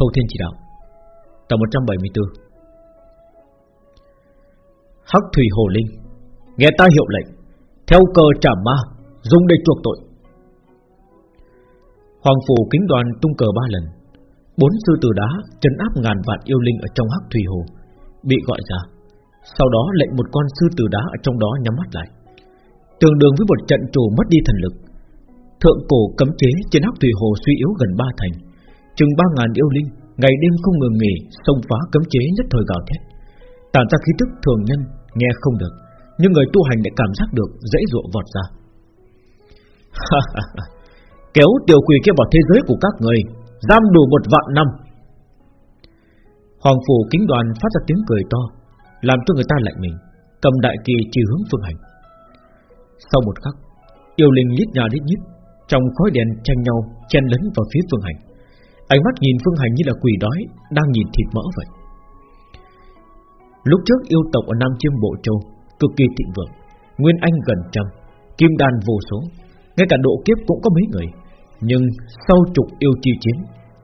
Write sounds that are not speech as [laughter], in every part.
Thâu Thiên Chỉ Đạo, Tập 174 Hắc Thủy Hồ Linh, Nghe ta hiệu lệnh, Theo cờ trả ma, Dùng để chuộc tội. Hoàng Phủ kính đoàn tung cờ ba lần, Bốn sư tử đá trấn áp ngàn vạn yêu linh ở trong Hắc Thủy Hồ, Bị gọi ra. Sau đó lệnh một con sư tử đá ở trong đó nhắm mắt lại. Tương đương với một trận trù mất đi thần lực, Thượng cổ cấm chế trên Hắc Thủy Hồ suy yếu gần ba thành. Chừng ba ngàn yêu linh, Ngày đêm không ngừng nghỉ, Xông phá cấm chế nhất thời gào thét. Tản ra khí tức thường nhân, Nghe không được, Nhưng người tu hành lại cảm giác được dễ dụa vọt ra. Kéo tiểu quỷ kia vào thế giới của các người, Giam đủ một vạn năm. Hoàng phủ kính đoàn phát ra tiếng cười to, Làm cho người ta lạnh mình, Cầm đại kỳ chỉ hướng phương hành. Sau một khắc, Yêu linh lít nhà lít nhít, Trong khói đèn tranh nhau, chen lấn vào phía phương hành. Ánh mắt nhìn phương hành như là quỷ đói, Đang nhìn thịt mỡ vậy. Lúc trước yêu tộc ở Nam Chiêm Bộ Châu, Cực kỳ thịnh vượng, Nguyên Anh gần trăm, Kim đan vô số, Ngay cả độ kiếp cũng có mấy người. Nhưng sau trục yêu chi chiến,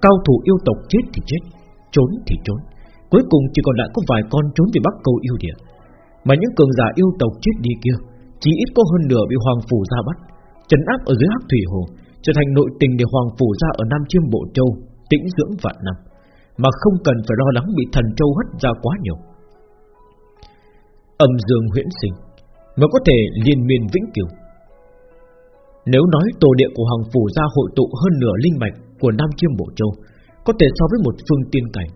Cao thủ yêu tộc chết thì chết, Trốn thì trốn, Cuối cùng chỉ còn lại có vài con trốn về Bắc Câu yêu địa. Mà những cường giả yêu tộc chết đi kia, Chỉ ít có hơn nửa bị Hoàng Phủ ra bắt, Trấn áp ở dưới Hắc Thủy Hồ, Trở thành nội tình để Hoàng Phủ ra ở Nam Chiêm Bộ Châu. Tĩnh dưỡng vạn năm, Mà không cần phải lo lắng bị thần châu hất ra quá nhiều. Âm dương huyễn sinh Mới có thể liên miên vĩnh cửu. Nếu nói tổ địa của Hoàng Phủ gia hội tụ hơn nửa linh mạch Của Nam Chiêm Bộ Châu, Có thể so với một phương tiên cảnh,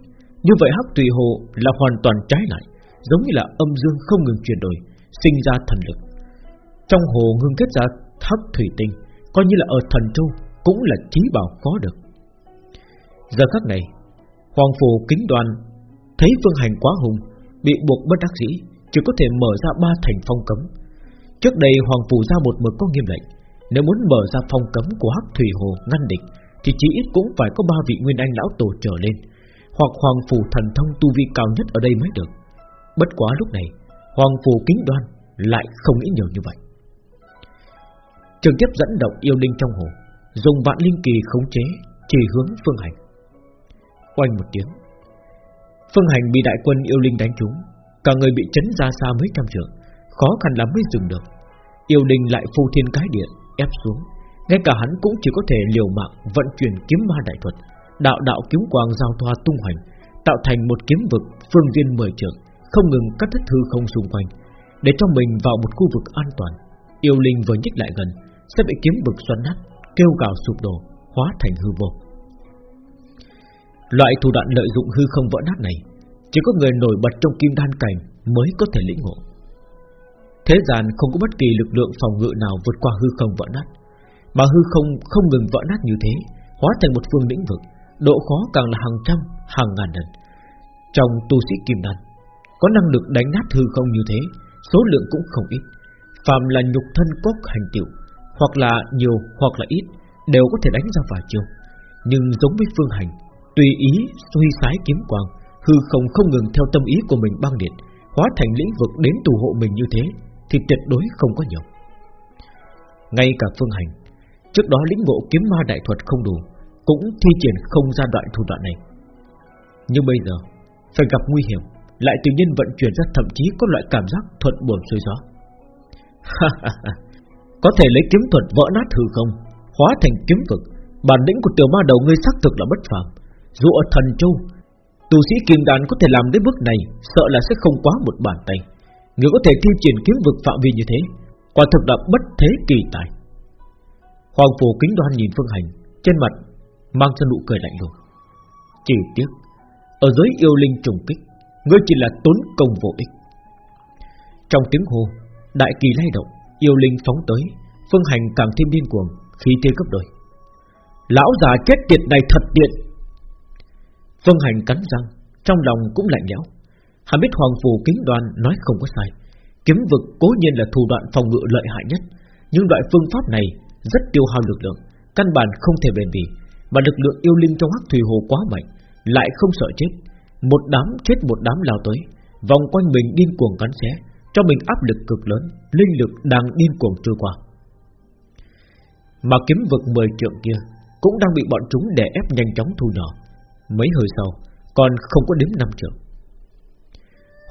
Như vậy Hắc Tùy Hồ là hoàn toàn trái lại, Giống như là âm dương không ngừng chuyển đổi, Sinh ra thần lực. Trong hồ ngưng kết ra hắc thủy tinh, Coi như là ở thần châu Cũng là trí bảo khó được. Giờ khắc này, Hoàng Phủ kính đoàn Thấy phương hành quá hùng, Bị buộc bất đắc dĩ, Chỉ có thể mở ra ba thành phong cấm. Trước đây Hoàng Phủ ra một mực có nghiêm lệnh, Nếu muốn mở ra phong cấm của Hắc Thủy Hồ ngăn địch, Thì chỉ ít cũng phải có ba vị Nguyên Anh Lão Tổ trở lên, Hoặc Hoàng Phủ thần thông tu vi cao nhất ở đây mới được. Bất quá lúc này, Hoàng Phủ kính đoan lại không nghĩ nhiều như vậy. Trực tiếp dẫn động yêu linh trong hồ, Dùng vạn linh kỳ khống chế, Chỉ hướng phương hành. Oanh một tiếng. Phương hành bị đại quân yêu linh đánh trúng, Cả người bị chấn ra xa mấy trăm trượng, Khó khăn lắm mới dừng được. Yêu linh lại phu thiên cái điện ép xuống. Ngay cả hắn cũng chỉ có thể liều mạng Vận chuyển kiếm ma đại thuật, Đạo đạo kiếm quang giao thoa tung hoành, Tạo thành một kiếm vực phương viên mười trượng, Không ngừng cắt đứt hư không xung quanh, Để cho mình vào một khu vực an toàn. Yêu linh vừa nhích lại gần, Sẽ bị kiếm vực xoắn nát, Kêu gào sụp đổ, Hóa thành hư vô. Loại thủ đoạn lợi dụng hư không vỡ nát này Chỉ có người nổi bật trong kim đan cảnh Mới có thể lĩnh ngộ. Thế gian không có bất kỳ lực lượng phòng ngự nào Vượt qua hư không vỡ nát. Mà hư không không ngừng vỡ nát như thế Hóa thành một phương lĩnh vực Độ khó càng là hàng trăm, hàng ngàn lần. Trong tu sĩ kim đan Có năng lực đánh nát hư không như thế Số lượng cũng không ít. Phạm là nhục thân cốt hành tiểu Hoặc là nhiều hoặc là ít Đều có thể đánh ra vài chiêu. Nhưng giống với phương hành Tùy ý suy sái kiếm quang, Hư không không ngừng theo tâm ý của mình băng điện Hóa thành lĩnh vực đến tù hộ mình như thế Thì tuyệt đối không có nhiều Ngay cả phương hành, Trước đó lĩnh ngộ kiếm ma đại thuật không đủ, Cũng thi triển không ra đoạn thủ đoạn này. Nhưng bây giờ, Phải gặp nguy hiểm, Lại tự nhiên vận chuyển ra thậm chí có loại cảm giác thuận buồm xuôi gió. Có thể lấy kiếm thuật vỡ nát hư không, Hóa thành kiếm vực, Bản lĩnh của tiểu ma đầu ngươi xác thực là bất phàm dù ở thần châu, tù sĩ kim đàn có thể làm đến bước này, Sợ là sẽ không quá một bàn tay. Người có thể thi triển kiếm vực phạm vi như thế, Quả thực là bất thế kỳ tài. Hoàng phủ kính đoan nhìn Phương Hành, Trên mặt mang ra nụ cười lạnh lùng. Chỉ tiếc, Ở dưới yêu linh trùng kích, Ngươi chỉ là tốn công vô ích. Trong tiếng hô, Đại kỳ lay động, Yêu linh phóng tới, Phương Hành càng thêm điên cuồng, Khí thế cấp đôi. Lão già chết tiệt này thật tiện Phương Hành cắn răng, Trong lòng cũng lạnh lẽo. Hắn biết Hoàng Phù kính đoan nói không có sai. Kiếm vực cố nhiên là thủ đoạn phòng ngự lợi hại nhất, Nhưng loại phương pháp này Rất tiêu hao lực lượng, Căn bản không thể bền bỉ, Mà lực lượng yêu linh trong hắc thủy hồ quá mạnh, Lại không sợ chết. Một đám chết một đám lao tới, Vòng quanh mình điên cuồng cắn xé, Cho mình áp lực cực lớn, Linh lực đang điên cuồng trôi qua. Mà kiếm vực 10 trượng kia Cũng đang bị bọn chúng đè ép nhanh chóng thu nhỏ. Mấy hơi sau, Còn không có đếm năm trường.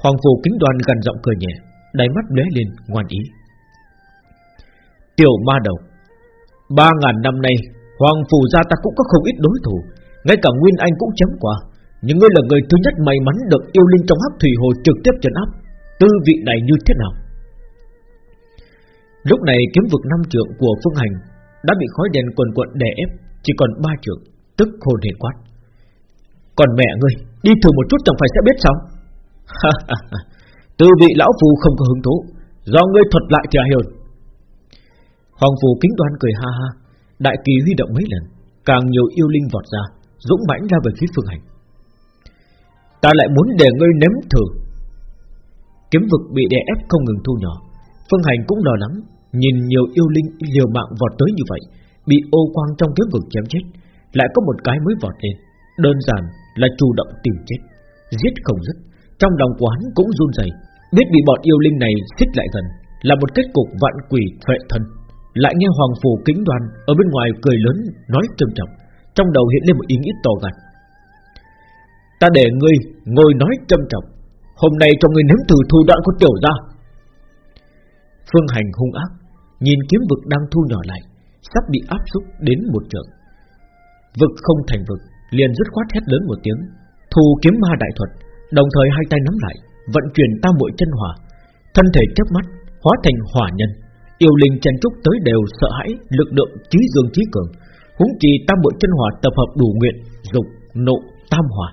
Hoàng phù kính đoàn gần giọng cười nhẹ, Đáy mắt lóe lên ngoan ý. Tiểu ma đầu, Ba ngàn năm nay, Hoàng phủ gia ta cũng có không ít đối thủ, Ngay cả Nguyên Anh cũng chấm qua, Nhưng ngươi là người thứ nhất may mắn được yêu linh trong hắc thủy hồ trực tiếp trấn áp, Tư vị này như thế nào? Lúc này kiếm vực năm trượng của Phương Hành Đã bị khói đèn quần quận đè ép, Chỉ còn ba trượng, Tức hồn hề quát. Còn mẹ ngươi, Đi thử một chút chẳng phải sẽ biết sao? Tư vị lão phù không có hứng thú, Do ngươi thuật lại thì à hiểu. Hoàng phù kính đoan cười ha ha, Đại kỳ huy động mấy lần, Càng nhiều yêu linh vọt ra, Dũng mãnh ra về phía phương hành. Ta lại muốn để ngươi nếm thử. Kiếm vực bị đè ép không ngừng thu nhỏ, Phương hành cũng lo lắng, Nhìn nhiều yêu linh, liều mạng vọt tới như vậy, Bị ô quang trong kiếm vực chém chết, Lại có một cái mới vọt lên, Đơn giản là chủ động tìm chết. Giết không dứt, Trong lòng của hắn cũng run rẩy, Biết bị bọn yêu linh này xích lại gần Là một kết cục vạn quỷ thuệ thân lại nghe Hoàng Phủ kính đoàn Ở bên ngoài cười lớn, nói trầm trọng, Trong đầu hiện lên một ý nghĩ to gạt Ta để ngươi ngồi nói trầm trọng, Hôm nay cho ngươi nếm thử thủ đoạn của tiểu gia. Phương hành hung ác, Nhìn kiếm vực đang thu nhỏ lại, Sắp bị áp xúc đến một trường. Vực không thành vực Liền dứt khoát hét lớn một tiếng thu kiếm ma đại thuật Đồng thời hai tay nắm lại Vận chuyển tam muội chân hỏa Thân thể chớp mắt hóa thành hỏa nhân. Yêu linh chân trúc tới đều sợ hãi Lực lượng trí dương trí cường huống chi tam muội chân hỏa tập hợp đủ nguyện Dục, nộ, tam hỏa.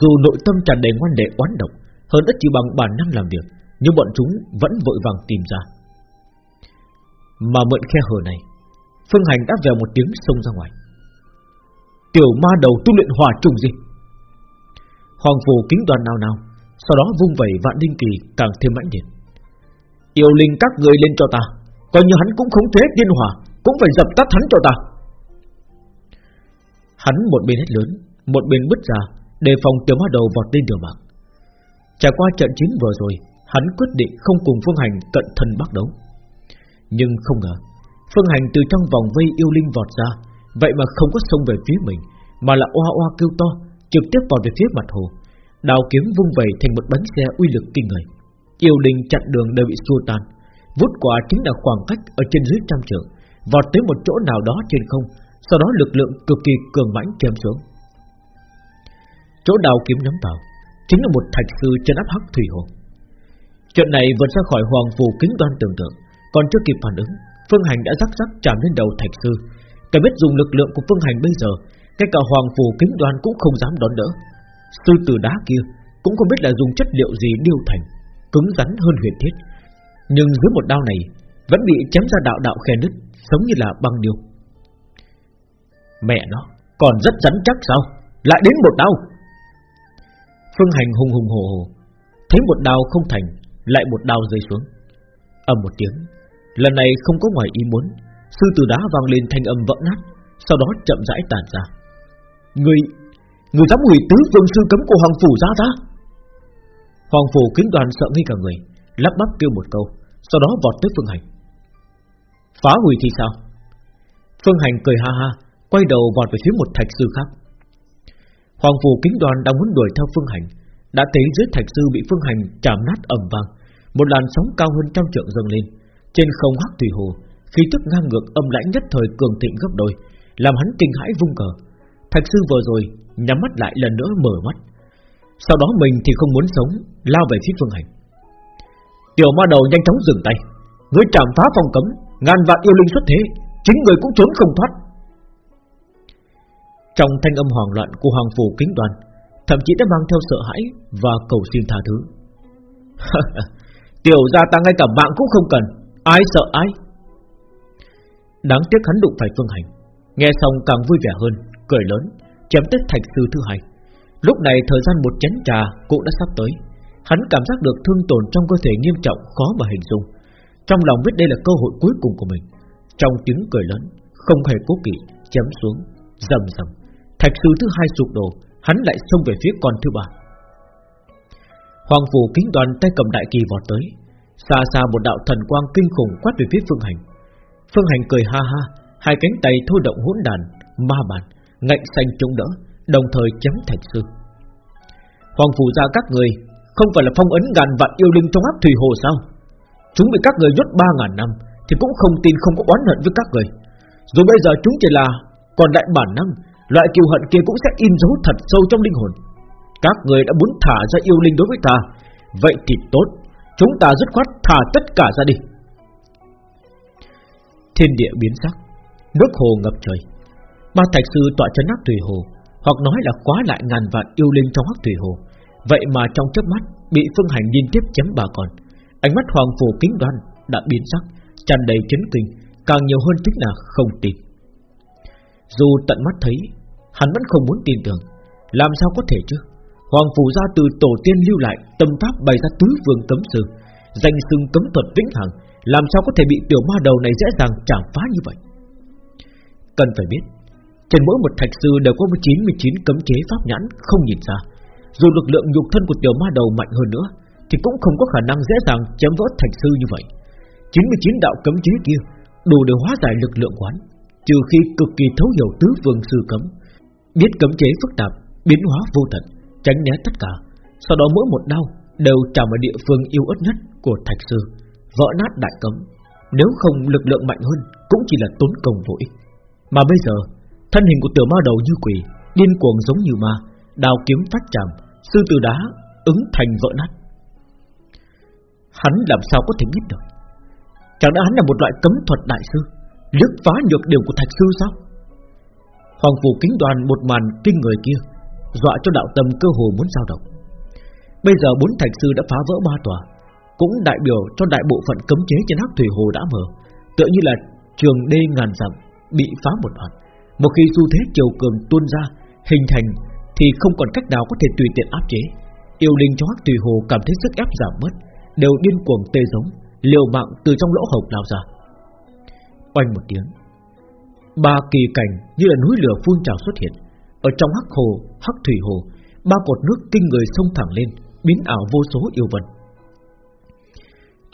Dù nội tâm tràn đầy ngoan đệ oán độc Hơn ít chỉ bằng bản năng làm việc Nhưng bọn chúng vẫn vội vàng tìm ra. Mà mượn khe hở này Phương Hành đã vèo một tiếng xông ra ngoài. Tiểu ma đầu tu luyện hỏa trùng gì? Hoàng phù kính đoàn nào nào, Sau đó vung vẩy vạn linh kỳ càng thêm mãnh liệt. Yêu linh các người lên cho ta, Coi như hắn cũng khống chế tiên hỏa, Cũng phải dập tắt hắn cho ta. Hắn một bên hết lớn, Một bên bứt ra, Đề phòng tiểu ma đầu vọt lên đường mạng. Trải qua trận chiến vừa rồi, Hắn quyết định không cùng Phương Hành cận thân bắt đấu. Nhưng không ngờ, Phương Hành từ trong vòng vây yêu linh vọt ra Vậy mà không có xông về phía mình, Mà là oa oa kêu to, Trực tiếp vào về phía mặt hồ. Đào kiếm vung vẩy thành một bánh xe uy lực kinh người. Yêu đình chặn đường đều bị xua tan. Vút quả chính là khoảng cách ở trên dưới trăm trượng, Vọt tới một chỗ nào đó trên không, Sau đó lực lượng cực kỳ cường mãnh chém xuống. Chỗ đào kiếm nhắm vào, Chính là một thạch sư chân áp hắc thủy hồ. Chuyện này vượt ra khỏi hoàng phù kính đoan tưởng tượng, Còn chưa kịp phản ứng, Phương Hành đã rắc rắc chạm lên đầu thạch sư cái biết dùng lực lượng của Phương Hành bây giờ, Cái cả hoàng phù kính đoan cũng không dám đón đỡ. Sư tử đá kia Cũng không biết là dùng chất liệu gì điêu thành, Cứng rắn hơn huyền thiết. Nhưng dưới một đao này, Vẫn bị chém ra đạo đạo khe nứt, Giống như là băng điêu. Mẹ nó, còn rất rắn chắc sao? Lại đến một đao. Phương hành hùng hùng hồ hồ, Thấy một đao không thành, Lại một đao rơi xuống. Ầm một tiếng, Lần này không có ngoài ý muốn Sư tử đá vang lên thanh âm vỡ nát, Sau đó chậm rãi tàn ra. Người Người dám hủy tứ vương sư cấm của Hoàng Phủ ra ra. Hoàng Phủ kính đoàn sợ ngay cả người, Lắp bắp kêu một câu, sau đó vọt tới Phương Hành. Phá hủy thì sao? Phương Hành cười ha ha, Quay đầu vọt về phía một thạch sư khác. Hoàng phủ kính đoàn đang muốn đuổi theo Phương Hành, Đã thấy dưới thạch sư bị Phương Hành chạm nát ầm vang, Một làn sóng cao hơn trăm trượng dâng lên, Trên không hắc thủy hồ Khí tức ngang ngược âm lãnh nhất thời cường thịnh gấp đôi, Làm hắn kinh hãi vung cờ. Thạch sư vừa rồi nhắm mắt lại lần nữa mở mắt. Sau đó mình thì không muốn sống, Lao về phía Phương Hành. Tiểu ma đầu nhanh chóng dừng tay. Ngươi chạm phá phòng cấm, Ngàn vạn yêu linh xuất thế, Chính người cũng trốn không thoát. Trong thanh âm hoảng loạn của hoàng phủ kính đoàn, Thậm chí đã mang theo sợ hãi Và cầu xin tha thứ. [laughs] Tiểu gia ta ngay cả mạng cũng không cần, Ai sợ ai. Đáng tiếc hắn đụng phải phương hành. Nghe xong càng vui vẻ hơn, Cười lớn, Chém tết thạch sư thứ hai. Lúc này thời gian một chén trà cũng đã sắp tới. Hắn cảm giác được thương tổn trong cơ thể nghiêm trọng, khó mà hình dung. Trong lòng biết đây là cơ hội cuối cùng của mình. Trong tiếng cười lớn, Không hề cố kỵ, chém xuống Dầm dầm Thạch sư thứ hai sụp đổ, Hắn lại xông về phía con thứ ba. Hoàng phủ kính đoàn tay cầm đại kỳ vọt tới. Xa xa một đạo thần quang kinh khủng quát về phía phương hành. Phương hành cười ha ha, Hai cánh tay thu động hỗn đàn, Ma bàn, Ngạnh xanh chống đỡ, Đồng thời chấm thạch sư. Hoàng phủ gia các người, Không phải là phong ấn ngàn vạn yêu linh trong áp thủy hồ sao? Chúng bị các người nhốt ba ngàn năm, Thì cũng không tin không có oán hận với các người. Dù bây giờ chúng chỉ là Còn đại bản năng, Loại kiêu hận kia cũng sẽ in dấu thật sâu trong linh hồn. Các người đã muốn thả ra yêu linh đối với ta, Vậy thì tốt, Chúng ta dứt khoát thả tất cả ra đi. Thiên địa biến sắc, Nước hồ ngập trời. Ba thạch sư tọa chấn ác thủy hồ, Hoặc nói là quá lại ngàn vạn yêu linh trong hắc thủy hồ. Vậy mà trong chớp mắt Bị phương hành liên tiếp chém bà còn Ánh mắt hoàng phù kính đoan đã biến sắc, tràn đầy chấn kinh, Càng nhiều hơn chính là không tin. Dù tận mắt thấy, Hắn vẫn không muốn tin tưởng. Làm sao có thể chứ? Hoàng phủ gia từ tổ tiên lưu lại, Tâm pháp bày ra tứ vương cấm sư, Danh xưng cấm thuật vĩnh hằng làm sao có thể bị tiểu ma đầu này dễ dàng chạm phá như vậy? Cần phải biết, Trên mỗi một thạch sư đều có 99 cấm chế pháp nhãn không nhìn ra Dù lực lượng nhục thân của tiểu ma đầu mạnh hơn nữa, Thì cũng không có khả năng dễ dàng chém vỡ thạch sư như vậy. 99 đạo cấm chế kia Đủ để hóa giải lực lượng quán Trừ khi cực kỳ thấu hiểu tứ vương sư cấm. Biết cấm chế phức tạp, Biến hóa vô tận, Tránh né tất cả, Sau đó mỗi một đau Đều chạm vào địa phương yêu ớt nhất của thạch sư. Vỡ nát đại cấm, Nếu không lực lượng mạnh hơn, Cũng chỉ là tốn công vô ích. Mà bây giờ, Thân hình của tiểu ma đầu như quỷ, Điên cuồng giống như ma Đào kiếm phát chạm Sư tử đá ứng thành vỡ nát. Hắn làm sao có thể biết được? Chẳng lẽ hắn là một loại cấm thuật đại sư Lướt phá nhược điểm của thạch sư sao? Hoàng phủ kính đoàn một màn kinh người kia, Dọa cho đạo tâm cơ hồ muốn giao động. Bây giờ bốn thạch sư đã phá vỡ ba tòa cũng đại biểu cho đại bộ phận cấm chế trên hắc thủy hồ đã mở Tựa như là trường đê ngàn dặm Bị phá một đoạn. Một khi xu thế chiều cường tuôn ra Hình thành thì không còn cách nào có thể tùy tiện áp chế. Yêu linh trong hắc thủy hồ cảm thấy sức ép giảm mất Đều điên cuồng tê giống Liều mạng từ trong lỗ hổng lao ra. Oanh một tiếng Ba kỳ cảnh như là núi lửa phun trào xuất hiện. Ở trong hắc hồ, hắc thủy hồ Ba cột nước kinh người sông thẳng lên Biến ảo vô số yêu vật.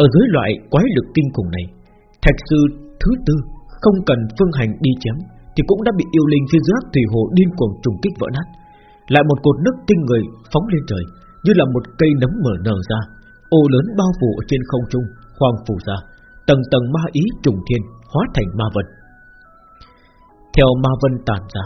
Ở dưới loại quái lực kinh khủng này Thạch sư thứ tư Không cần phương hành đi chém Thì cũng đã bị yêu linh phía dưới thủy hồ Điên cuồng trùng kích vỡ nát. Lại một cột nước kinh người phóng lên trời Như là một cây nấm mở nở ra Ô lớn bao phủ ở trên không trung Hoàng phủ ra Tầng tầng ma ý trùng thiên Hóa thành ma vân. Theo ma vân tàn ra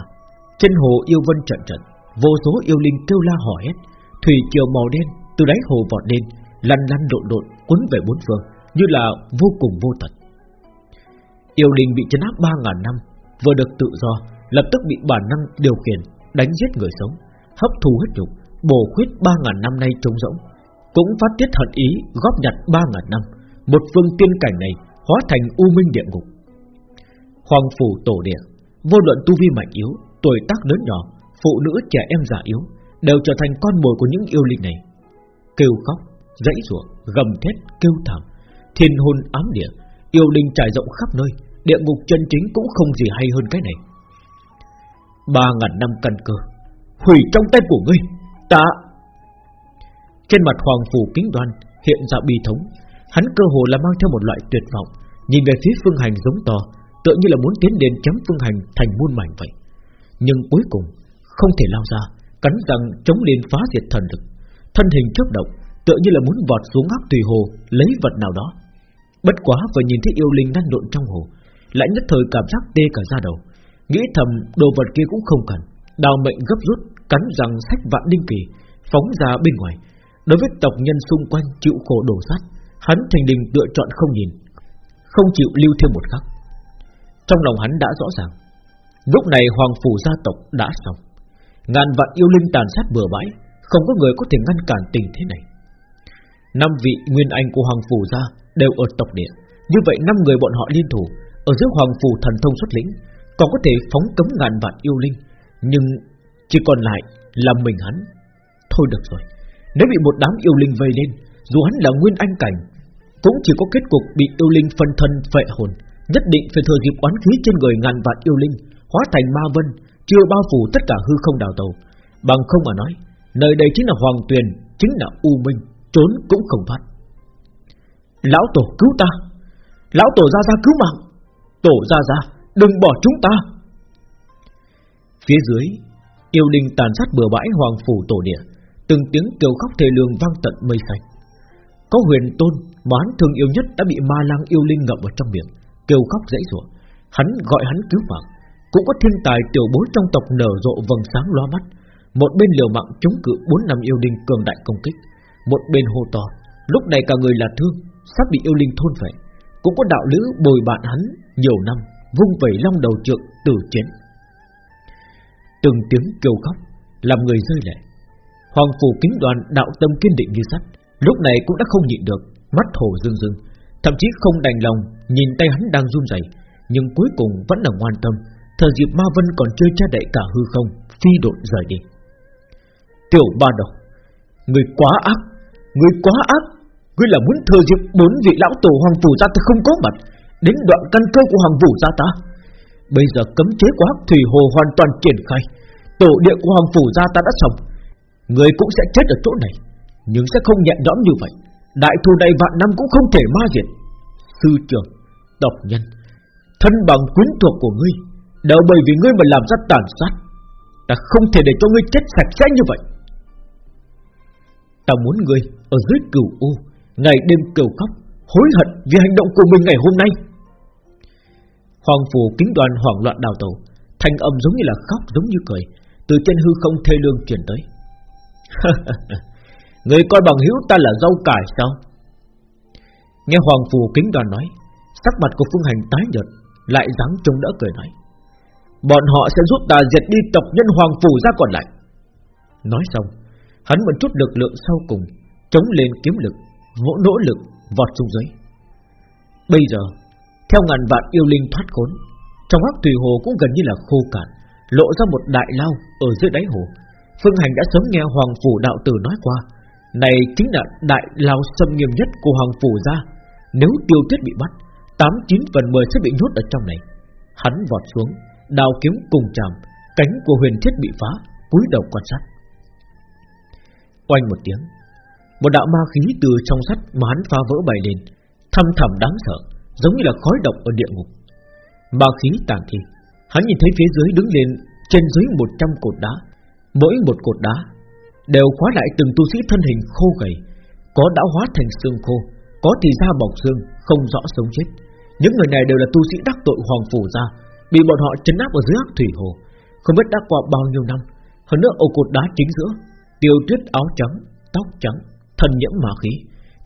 Trên hồ yêu vân trận trận Vô số yêu linh kêu la hỏi hết, Thủy chiều màu đen từ đáy hồ vọt lên Lăn lăn độn độn cuốn về bốn phương Như là vô cùng vô tận. Yêu linh bị chấn áp ba ngàn năm Vừa được tự do Lập tức bị bản năng điều khiển Đánh giết người sống Hấp thu hết nhục Bổ khuyết ba ngàn năm nay trống rỗng Cũng phát tiết hận ý góp nhặt ba ngàn năm Một phương tiên cảnh này Hóa thành u minh địa ngục. Hoàng phủ tổ địa Vô luận tu vi mạnh yếu Tuổi tác lớn nhỏ Phụ nữ trẻ em già yếu Đều trở thành con mồi của những yêu linh này. Kêu khóc, dãy ruộng, gầm thét, kêu thảm. Thiên hôn ám địa Yêu linh trải rộng khắp nơi Địa ngục chân chính cũng không gì hay hơn cái này. Ba ngàn năm căn cơ Hủy trong tay của ngươi Ta. Trên mặt hoàng phủ kính đoan Hiện ra bi thống Hắn cơ hồ là mang theo một loại tuyệt vọng Nhìn về phía phương hành giống to Tựa như là muốn tiến đến chấm phương hành thành muôn mảnh vậy. Nhưng cuối cùng Không thể lao ra Cắn răng chống lên phá diệt thần lực. Thân hình chớp động Tựa như là muốn vọt xuống hắc tùy hồ, Lấy vật nào đó. Bất quá vừa nhìn thấy yêu linh đang lộn trong hồ, Lại nhất thời cảm giác tê cả da đầu. Nghĩ thầm, đồ vật kia cũng không cần. Đào mệnh gấp rút, Cắn răng sách vạn linh kỳ, Phóng ra bên ngoài. Đối với tộc nhân xung quanh chịu khổ đổ sát, Hắn thành đình lựa chọn không nhìn, Không chịu lưu thêm một khắc. Trong lòng hắn đã rõ ràng, Lúc này hoàng phủ gia tộc đã xong. Ngàn vạn yêu linh tàn sát bừa bãi, Không có người có thể ngăn cản tình thế này. Năm vị nguyên anh của hoàng phủ gia Đều ở tộc địa. Như vậy năm người bọn họ liên thủ, Ở dưới hoàng phủ thần thông xuất lĩnh, Còn có thể phóng cấm ngàn vạn yêu linh. Nhưng chỉ còn lại là mình hắn. Thôi được rồi, Nếu bị một đám yêu linh vây lên, Dù hắn là nguyên anh cảnh, Cũng chỉ có kết cục bị yêu linh phân thân phệ hồn, Nhất định phải thừa dịp oán khí trên người ngàn vạn yêu linh, Hóa thành ma vân, Chưa bao phủ tất cả hư không đào tàu Bằng không mà nói, Nơi đây chính là hoàng tuyền, Chính là u minh. Trốn cũng không thoát. Lão tổ cứu ta. Lão tổ ra ra cứu mạng. Tổ ra ra, đừng bỏ chúng ta. Phía dưới, Yêu đình tàn sát bừa bãi hoàng phủ tổ địa, Từng tiếng kêu khóc thê lương vang tận mây xanh. Có huyền tôn mà hắn thương yêu nhất đã bị ma lang yêu linh ngậm ở trong miệng, Kêu khóc dãy rủa. Hắn gọi hắn cứu mạng. Cũng có thiên tài tiểu bối trong tộc nở rộ vầng sáng loa mắt. Một bên liều mạng chống cự bốn năm yêu đình cường đại công kích. Một bên hô to. Lúc này cả người là thương Sắp bị yêu linh thôn phệ Cũng có đạo lữ bồi bạn hắn nhiều năm, Vung vẩy long đầu trượng tử chiến. Từng tiếng kêu khóc, Làm người rơi lệ. Hoàng phủ kính đoàn đạo tâm kiên định như sắt, Lúc này cũng đã không nhịn được, Mắt hổ rưng rưng, Thậm chí không đành lòng Nhìn tay hắn đang run rẩy, Nhưng cuối cùng vẫn là ngoan tâm. Thời dịp Ma Vân còn chơi cha đậy cả hư không, Phi độn rời đi. Tiểu ba đầu Người quá ác ngươi quá ác Ngươi là muốn thừa dịp bốn vị lão tổ hoàng phủ gia ta không có mặt, Đến đoạn căn cơ của hoàng phủ gia ta. Bây giờ cấm chế của hắc thủy hồ hoàn toàn triển khai, Tổ địa của hoàng phủ gia ta đã xong. Ngươi cũng sẽ chết ở chỗ này, Nhưng sẽ không nhẹ nhõm như vậy. Đại thù này vạn năm cũng không thể ma diệt. Sư trưởng Độc nhân, Thân bằng quyến thuộc của ngươi, Đều bởi vì ngươi mà làm ra tàn sát, Ta không thể để cho ngươi chết sạch sẽ như vậy. Ta muốn ngươi Ở dưới cửu u, Ngày đêm cầu khóc, Hối hận vì hành động của mình ngày hôm nay. Hoàng phù kính đoàn hoảng loạn đào tàu thanh âm giống như là khóc giống như cười, Từ trên hư không thê lương truyền tới. [laughs] Người coi bằng hữu ta là rau cải sao? Nghe Hoàng phù kính đoàn nói, Sắc mặt của phương hành tái nhợt, Lại dáng trông đỡ cười nói, Bọn họ sẽ giúp ta diệt đi tộc nhân Hoàng phù ra còn lại. Nói xong Hắn một chút lực lượng sau cùng, Chống lên kiếm lực, Vỗ nỗ lực, vọt xuống dưới. Bây giờ, Theo ngàn vạn yêu linh thoát khốn, Trong hắc tùy hồ cũng gần như là khô cạn, Lộ ra một đại lao ở dưới đáy hồ. Phương Hành đã sớm nghe Hoàng Phủ Đạo Tử nói qua, Này chính là đại lao xâm nghiêm nhất của Hoàng Phủ ra. Nếu tiêu tuyết bị bắt 89 phần 10 sẽ bị nhốt ở trong này. Hắn vọt xuống, Đào kiếm cùng chạm, Cánh của huyền thiết bị phá, cúi đầu quan sát. Oanh một tiếng. Một đạo ma khí từ trong sắt mà hắn phá vỡ bày lên, Thâm thầm đáng sợ, Giống như là khói độc ở địa ngục. Ma khí tàn thi, Hắn nhìn thấy phía dưới đứng lên, Trên dưới 100 cột đá, Mỗi một cột đá Đều khóa lại từng tu sĩ thân hình khô gầy, Có đã hóa thành xương khô, Có thì da bọc xương, Không rõ sống chết. Những người này đều là tu sĩ đắc tội hoàng phủ ra Bị bọn họ chấn áp ở dưới ác thủy hồ, Không biết đã qua bao nhiêu năm. Hơn nữa ổ cột đá chính giữa Tiêu tuyết áo trắng, tóc trắng Thân nhiễm mà khí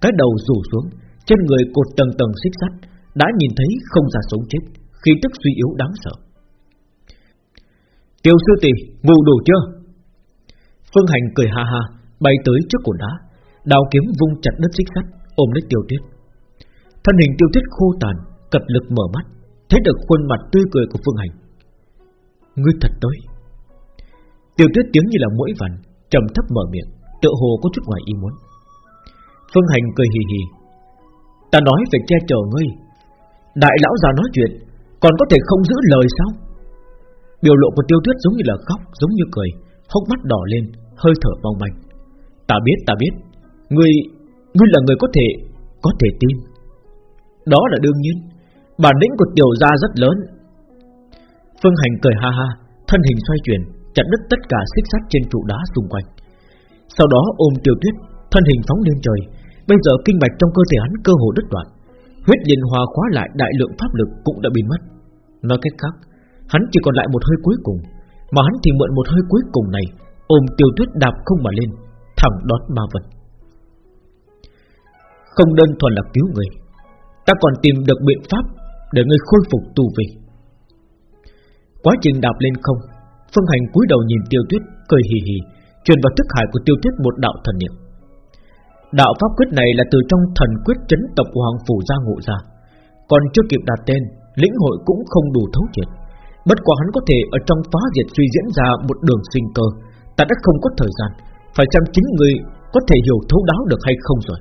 Cái đầu rủ xuống Trên người cột tầng tầng xích sắt Đã nhìn thấy không ra sống chết khí tức suy yếu đáng sợ. Tiêu sư tỷ ngủ đủ chưa? Phương Hành cười ha ha Bay tới trước cột đá Đào kiếm vung chặt đất xích sắt Ôm lấy tiêu tuyết. Thân hình tiêu tuyết khô tàn Cật lực mở mắt Thấy được khuôn mặt tươi cười của Phương Hành. Ngươi thật tới. Tiêu tuyết tiếng như là mũi vằn trầm thấp mở miệng tựa hồ có chút ngoài ý muốn. Phương Hành cười hì hì. Ta nói phải che chở ngươi. Đại lão già nói chuyện Còn có thể không giữ lời sao? Biểu lộ của tiêu tuyết giống như là khóc Giống như cười Hốc mắt đỏ lên hơi thở mong manh. Ta biết ta biết. Ngươi, ngươi là người có thể Có thể tin. Đó là đương nhiên. Bản lĩnh của tiểu gia rất lớn. Phương Hành cười ha ha Thân hình xoay chuyển Chặt đứt tất cả xích sắt trên trụ đá xung quanh. Sau đó ôm Tiêu tuyết, Thân hình phóng lên trời. Bây giờ kinh mạch trong cơ thể hắn cơ hồ đứt đoạn. Huyết liên hòa khóa lại đại lượng pháp lực cũng đã biến mất. Nói cách khác, Hắn chỉ còn lại một hơi cuối cùng. Mà hắn thì mượn một hơi cuối cùng này, Ôm tiêu tuyết đạp không mà lên, Thẳng đón ma vật. Không đơn thuần là cứu người, Ta còn tìm được biện pháp Để người khôi phục tu vi. Quá trình đạp lên không Phương hành cúi đầu nhìn tiêu tuyết, Cười hì hì, Truyền vào thức hải của tiêu tuyết một đạo thần niệm. Đạo pháp quyết này là từ trong thần quyết chấn tộc của Hoàng Phủ gia ngộ ra. Còn chưa kịp đặt tên, Lĩnh hội cũng không đủ thấu triệt. Bất quá hắn có thể ở trong phá diệt suy diễn ra một đường sinh cơ, Ta đã không có thời gian, Phải xem chính người có thể hiểu thấu đáo được hay không rồi.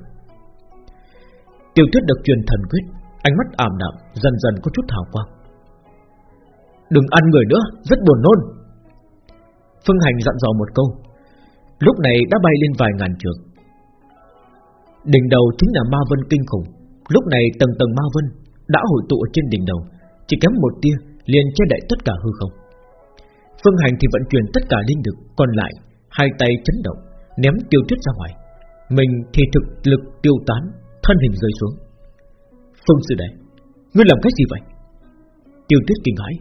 Tiêu tuyết được truyền thần quyết, Ánh mắt ảm đạm, Dần dần có chút hào quang. Đừng ăn người nữa, Rất buồn nôn. Phương Hành dặn dò một câu. Lúc này đã bay lên vài ngàn trường Đỉnh đầu chính là ma vân kinh khủng. Lúc này tầng tầng ma vân Đã hội tụ ở trên đỉnh đầu. Chỉ kém một tia, liền che đậy tất cả hư không. Phương Hành thì vận chuyển tất cả linh lực, Còn lại, hai tay chấn động, Ném tiêu tuyết ra ngoài. Mình thì thực lực tiêu tán, Thân hình rơi xuống. Phương sư đệ, Ngươi làm cái gì vậy? Tiêu tuyết kinh hãi,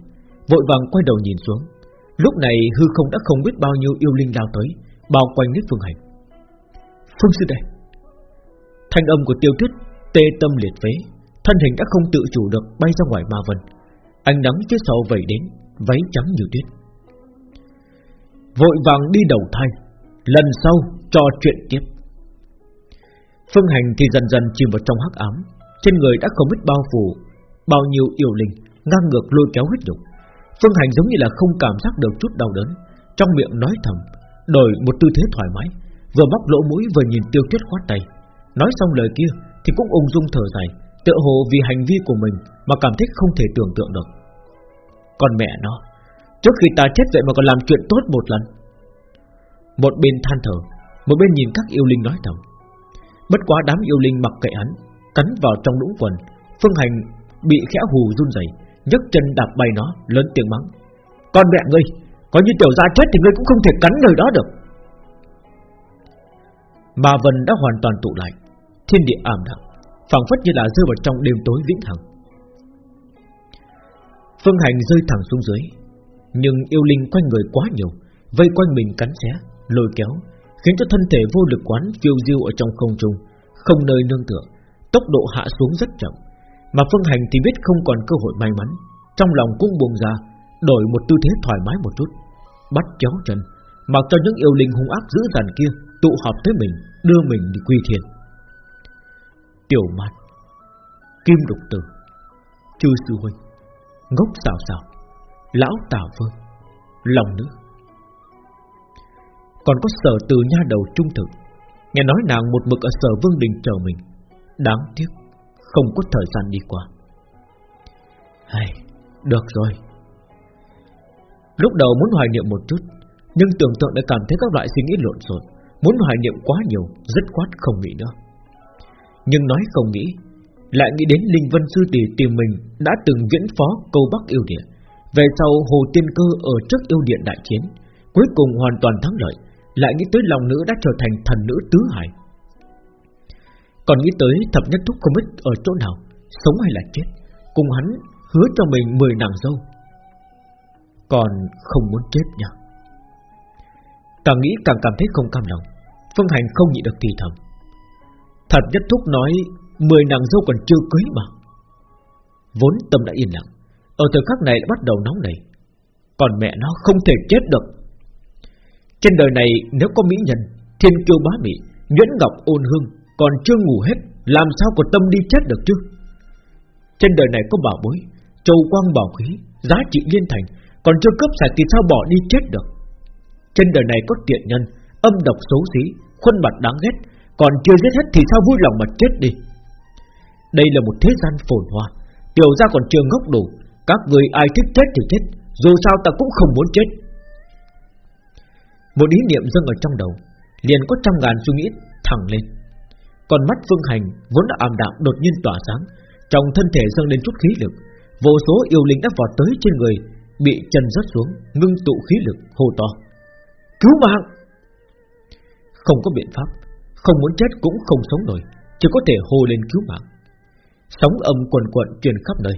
Vội vàng quay đầu nhìn xuống. Lúc này hư không đã không biết bao nhiêu yêu linh lao tới, Bao quanh nước Phương Hành. Phương sư đệ, Thanh âm của tiêu tuyết tê tâm liệt phế, Thân hình đã không tự chủ được bay ra ngoài ma vân. Ánh nắng phía sau vẩy đến, Váy trắng như tuyết. Vội vàng đi đầu thai, Lần sau cho chuyện tiếp. Phương hành thì dần dần chìm vào trong hắc ám, Trên người đã không biết bao phủ, Bao nhiêu yêu linh Ngang ngược lôi kéo huyết nhục Phương hành giống như là không cảm giác được chút đau đớn, Trong miệng nói thầm, Đổi một tư thế thoải mái, Vừa móc lỗ mũi vừa nhìn tiêu tuyết khoát tay. Nói xong lời kia thì cũng ung dung thở dài, Tựa hồ vì hành vi của mình Mà cảm thấy không thể tưởng tượng được. Còn mẹ nó, Trước khi ta chết vậy mà còn làm chuyện tốt một lần. Một bên than thở, Một bên nhìn các yêu linh nói thầm. Bất quá đám yêu linh mặc kệ hắn, Cắn vào trong đũng quần, Phương hành bị khẽ hù run rẩy nhấc chân đạp bay nó, lớn tiếng mắng. Con mẹ ngươi, Có như tiểu gia chết thì ngươi cũng không thể cắn người đó được. Mà Vân đã hoàn toàn tụ lại, Thiên địa ảm đạm, phảng phất như là rơi vào trong đêm tối vĩnh hằng. Phương hành rơi thẳng xuống dưới, Nhưng yêu linh quanh người quá nhiều, Vây quanh mình cắn xé, Lôi kéo, Khiến cho thân thể vô lực quán phiêu diêu ở trong không trung, Không nơi nương tựa, Tốc độ hạ xuống rất chậm. Mà phương hành thì biết không còn cơ hội may mắn. Trong lòng cũng buồn ra, Đổi một tư thế thoải mái một chút. Bắt chéo chân, Mặc cho những yêu linh hung ác dữ dằn kia Tụ họp tới mình, Đưa mình đi quy thiền Tiểu mặt Kim đục tử, Chư sư huynh, Ngốc xào xào Lão tào vương Lòng nữ. Còn có sở từ nha đầu trung thực, Nghe nói nàng một mực ở sở vương đình chờ mình. Đáng tiếc. Không có thời gian đi qua. Hay, Được rồi. Lúc đầu muốn hoài niệm một chút, Nhưng tưởng tượng đã cảm thấy các loại suy nghĩ lộn xộn, Muốn hoài niệm quá nhiều Rất quát không nghĩ nữa. Nhưng nói không nghĩ, Lại nghĩ đến Linh Vân Sư Tỷ tìm mình Đã từng viễn phó câu Bắc yêu địa, Về sau Hồ Tiên Cơ ở trước yêu điện đại chiến, Cuối cùng hoàn toàn thắng lợi, Lại nghĩ tới lòng nữ đã trở thành thần nữ tứ hải. Còn nghĩ tới thập nhất thúc không biết ở chỗ nào, Sống hay là chết, Cùng hắn hứa cho mình 10 nàng dâu. Còn không muốn chết nha. Càng nghĩ càng cảm thấy không cam lòng, Phương Hành không nhịn được thì thầm. Thật nhất thúc nói Mười nàng dâu còn chưa cưới mà. Vốn tâm đã yên lặng, Ở thời khắc này đã bắt đầu nóng nảy. Còn mẹ nó không thể chết được. Trên đời này nếu có mỹ nhân, Thiên kiêu bá mỹ nguyễn ngọc ôn hương còn chưa ngủ hết, Làm sao có tâm đi chết được chứ? Trên đời này có bảo bối, Châu quang bảo khí, Giá trị liên thành, Còn chưa cấp sạch thì sao bỏ đi chết được? Trên đời này có tiện nhân, Âm độc xấu xí, Khuôn mặt đáng ghét, còn chưa giết hết thì sao vui lòng mà chết đi? Đây là một thế gian phồn hoa, Tiểu ra còn chưa ngốc đủ Các người ai thích chết thì chết, Dù sao ta cũng không muốn chết. Một ý niệm dâng ở trong đầu, Liền có trăm ngàn suy nghĩ thẳng lên. Còn mắt Phương Hành Vốn đã ảm đạm đột nhiên tỏa sáng, Trong thân thể dâng lên chút khí lực, Vô số yêu linh đã vọt tới trên người, Bị chân rớt xuống, Ngưng tụ khí lực hô to. Cứu mạng! Không có biện pháp, không muốn chết cũng không sống nổi, Chỉ có thể hô lên cứu mạng. Sóng âm quần quận truyền khắp nơi,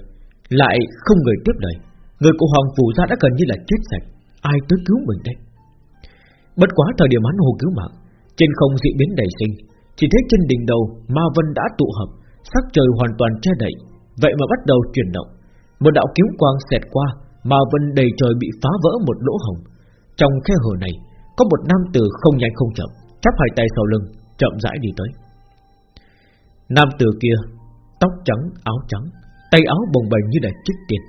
Lại không người tiếp lời. Người của Hoàng Phủ gia đã gần như là chết sạch, Ai tới cứu mình đây? Bất quá thời điểm hắn hô cứu mạng, Trên không dị biến đầy sinh chỉ thấy trên đỉnh đầu Ma Vân đã tụ hợp Sắc trời hoàn toàn che đậy Vậy mà bắt đầu chuyển động Một đạo kiếm quang xẹt qua Ma Vân đầy trời bị phá vỡ một lỗ hồng Trong khe hở này Có một nam tử không nhanh không chậm Chắp hai tay sau lưng chậm rãi đi tới. Nam tử kia, tóc trắng, áo trắng, tay áo bồng bềnh như là trích tiền.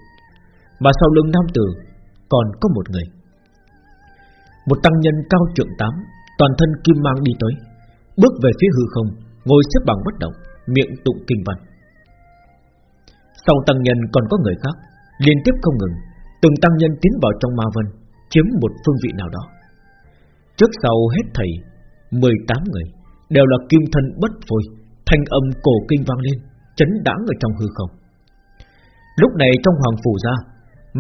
Mà sau lưng nam tử còn có một người. Một tăng nhân cao trượng tám, toàn thân kim mang đi tới, bước về phía hư không, ngồi xếp bằng bất động, miệng tụng kinh văn. Sau tăng nhân còn có người khác, liên tiếp không ngừng, từng tăng nhân tiến vào trong ma vân, chiếm một phương vị nào đó. Trước sau hết thầy 18 người Đều là kim thân bất phôi Thanh âm cổ kinh vang lên Chấn đáng ở trong hư không Lúc này trong hoàng phủ ra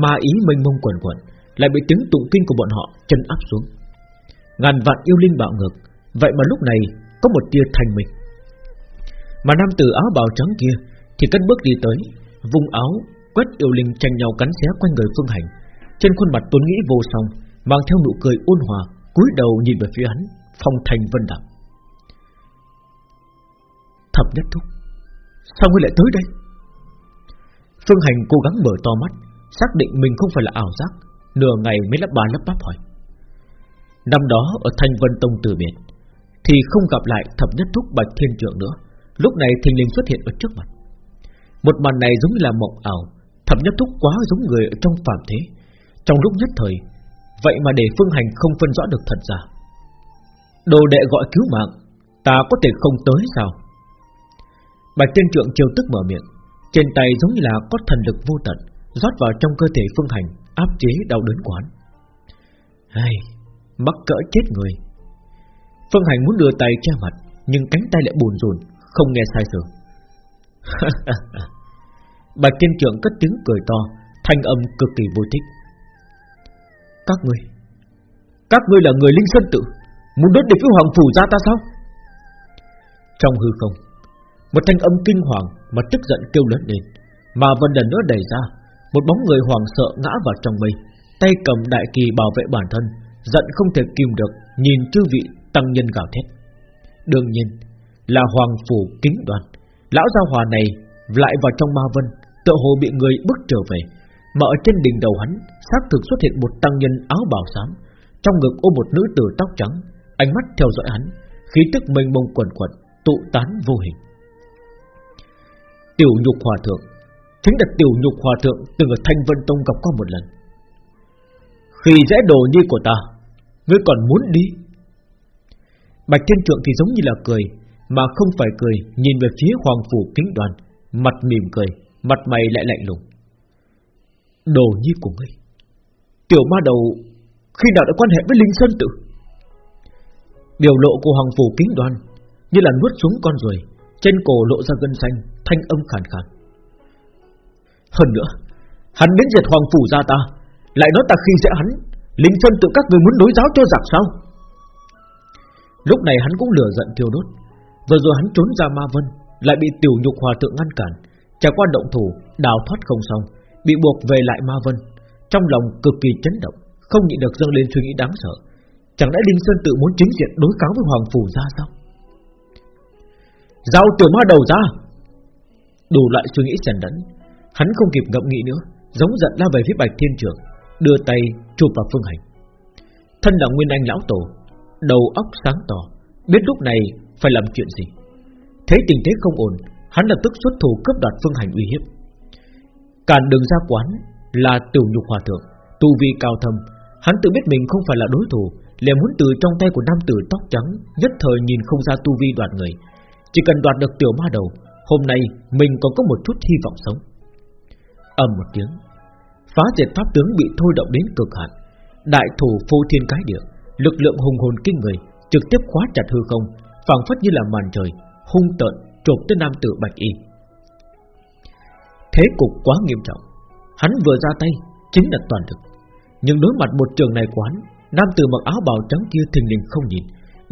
Ma ý mênh mông quẩn quẩn, Lại bị tiếng tụng kinh của bọn họ chân áp xuống Ngàn vạn yêu linh bạo ngược Vậy mà lúc này có một tia thành mình Mà nam tử áo bào trắng kia Thì cất bước đi tới, Vùng áo quét yêu linh tranh nhau cắn xé quanh người phương hành. Trên khuôn mặt tuấn nghĩ vô song, Mang theo nụ cười ôn hòa, cúi đầu nhìn về phía hắn, Phong thành vân đạm. Thập nhất thúc, Sao ngươi lại tới đây? Phương Hành cố gắng mở to mắt, Xác định mình không phải là ảo giác, Nửa ngày mới lắp ba lắp bắp hỏi. Năm đó ở Thanh Vân Tông từ biệt thì không gặp lại thập nhất thúc Bạch Thiên trưởng nữa. Lúc này thình lình xuất hiện ở trước mặt. Một màn này giống như là mộng ảo. Thập nhất thúc quá giống người ở trong phạm thế. Trong lúc nhất thời Vậy mà để Phương Hành không phân rõ được thật ra. Đồ đệ gọi cứu mạng Ta có thể không tới sao? Bạch Thiên Trượng chiều tức mở miệng. Trên tay giống như là có thần lực vô tận rót vào trong cơ thể Phương Hành áp chế đau đớn quán. Hay, mắc cỡ chết người. Phương Hành muốn đưa tay che mặt, nhưng cánh tay lại buồn rùn, không nghe sai sự. [laughs] Bạch Tiên Trưởng cất tiếng cười to, thanh âm cực kỳ vui thích. Các ngươi, các ngươi là người linh sơn tự, muốn đốt địch với hoàng phủ ra ta sao? Trong hư không, một thanh âm kinh hoàng mà tức giận kêu lớn lên, mà vân lần nữa đẩy ra, một bóng người hoàng sợ ngã vào trong mây Tay cầm đại kỳ bảo vệ bản thân Giận không thể kìm được Nhìn chư vị tăng nhân gào thét. Đương nhiên là hoàng phủ kính đoàn Lão gia hòa này Lại vào trong ma vân Tự hồ bị người bức trở về Mà ở trên đỉnh đầu hắn xác thực xuất hiện một tăng nhân áo bào xám Trong ngực ôm một nữ tử tóc trắng Ánh mắt theo dõi hắn Khí tức mênh mông quần quẩn, Tụ tán vô hình. Tiểu nhục hòa thượng Chính là tiểu nhục hòa thượng Từng ở Thanh Vân Tông gặp qua một lần. Khi rẽ đồ nhi của ta Ngươi còn muốn đi? Bạch Thiên Trượng thì giống như là cười, Mà không phải cười, Nhìn về phía Hoàng Phủ kính đoàn, Mặt mỉm cười, Mặt mày lại lạnh lùng. Đồ nhi của ngươi, Tiểu ma đầu, Khi nào đã quan hệ với Linh Sơn Tử? Biểu lộ của Hoàng Phủ kính đoàn Như là nuốt xuống con rồi Trên cổ lộ ra gân xanh, Thanh âm khàn khàn. Hơn nữa, Hắn đến diệt hoàng phủ ra ta, Lại nói ta khi dễ hắn, Linh Sơn tự các người muốn đối giáo cho giặc sao? Lúc này hắn cũng lửa giận thiêu đốt. Vừa rồi hắn trốn ra ma vân, Lại bị tiểu nhục hòa thượng ngăn cản. Trải qua động thủ, đào thoát không xong, Bị buộc về lại ma vân. Trong lòng cực kỳ chấn động, Không nhịn được dâng lên suy nghĩ đáng sợ. Chẳng lẽ Linh Sơn tự muốn chính diện đối cáo với Hoàng Phủ ra sao? Giao tiểu ma đầu ra! Đủ loại suy nghĩ sần đẫn Hắn không kịp ngậm nghĩ nữa, Giống giận la về phía Bạch Thiên Trường, Đưa tay chụp vào Phương Hành. Thân là Nguyên Anh Lão Tổ Đầu óc sáng tỏ Biết lúc này phải làm chuyện gì. Thấy tình thế không ổn Hắn lập tức xuất thủ cướp đoạt Phương Hành uy hiếp. Cản đường ra quán Là tiểu nhục hòa thượng Tu vi cao thâm. Hắn tự biết mình không phải là đối thủ liền muốn từ trong tay của nam tử tóc trắng Nhất thời nhìn không ra tu vi đoạt người. Chỉ cần đoạt được tiểu ma đầu Hôm nay mình còn có một chút hy vọng sống. Ầm một tiếng, phá diệt pháp tướng bị thôi động đến cực hạn, đại thủ phô thiên cái địa, lực lượng hùng hồn kinh người, trực tiếp khóa chặt hư không, phảng phất như là màn trời, hung tợn trộm tới nam tử bạch y. Thế cục quá nghiêm trọng, hắn vừa ra tay chính là toàn lực, nhưng đối mặt một trường này quán, nam tử mặc áo bào trắng kia thình lình không nhìn,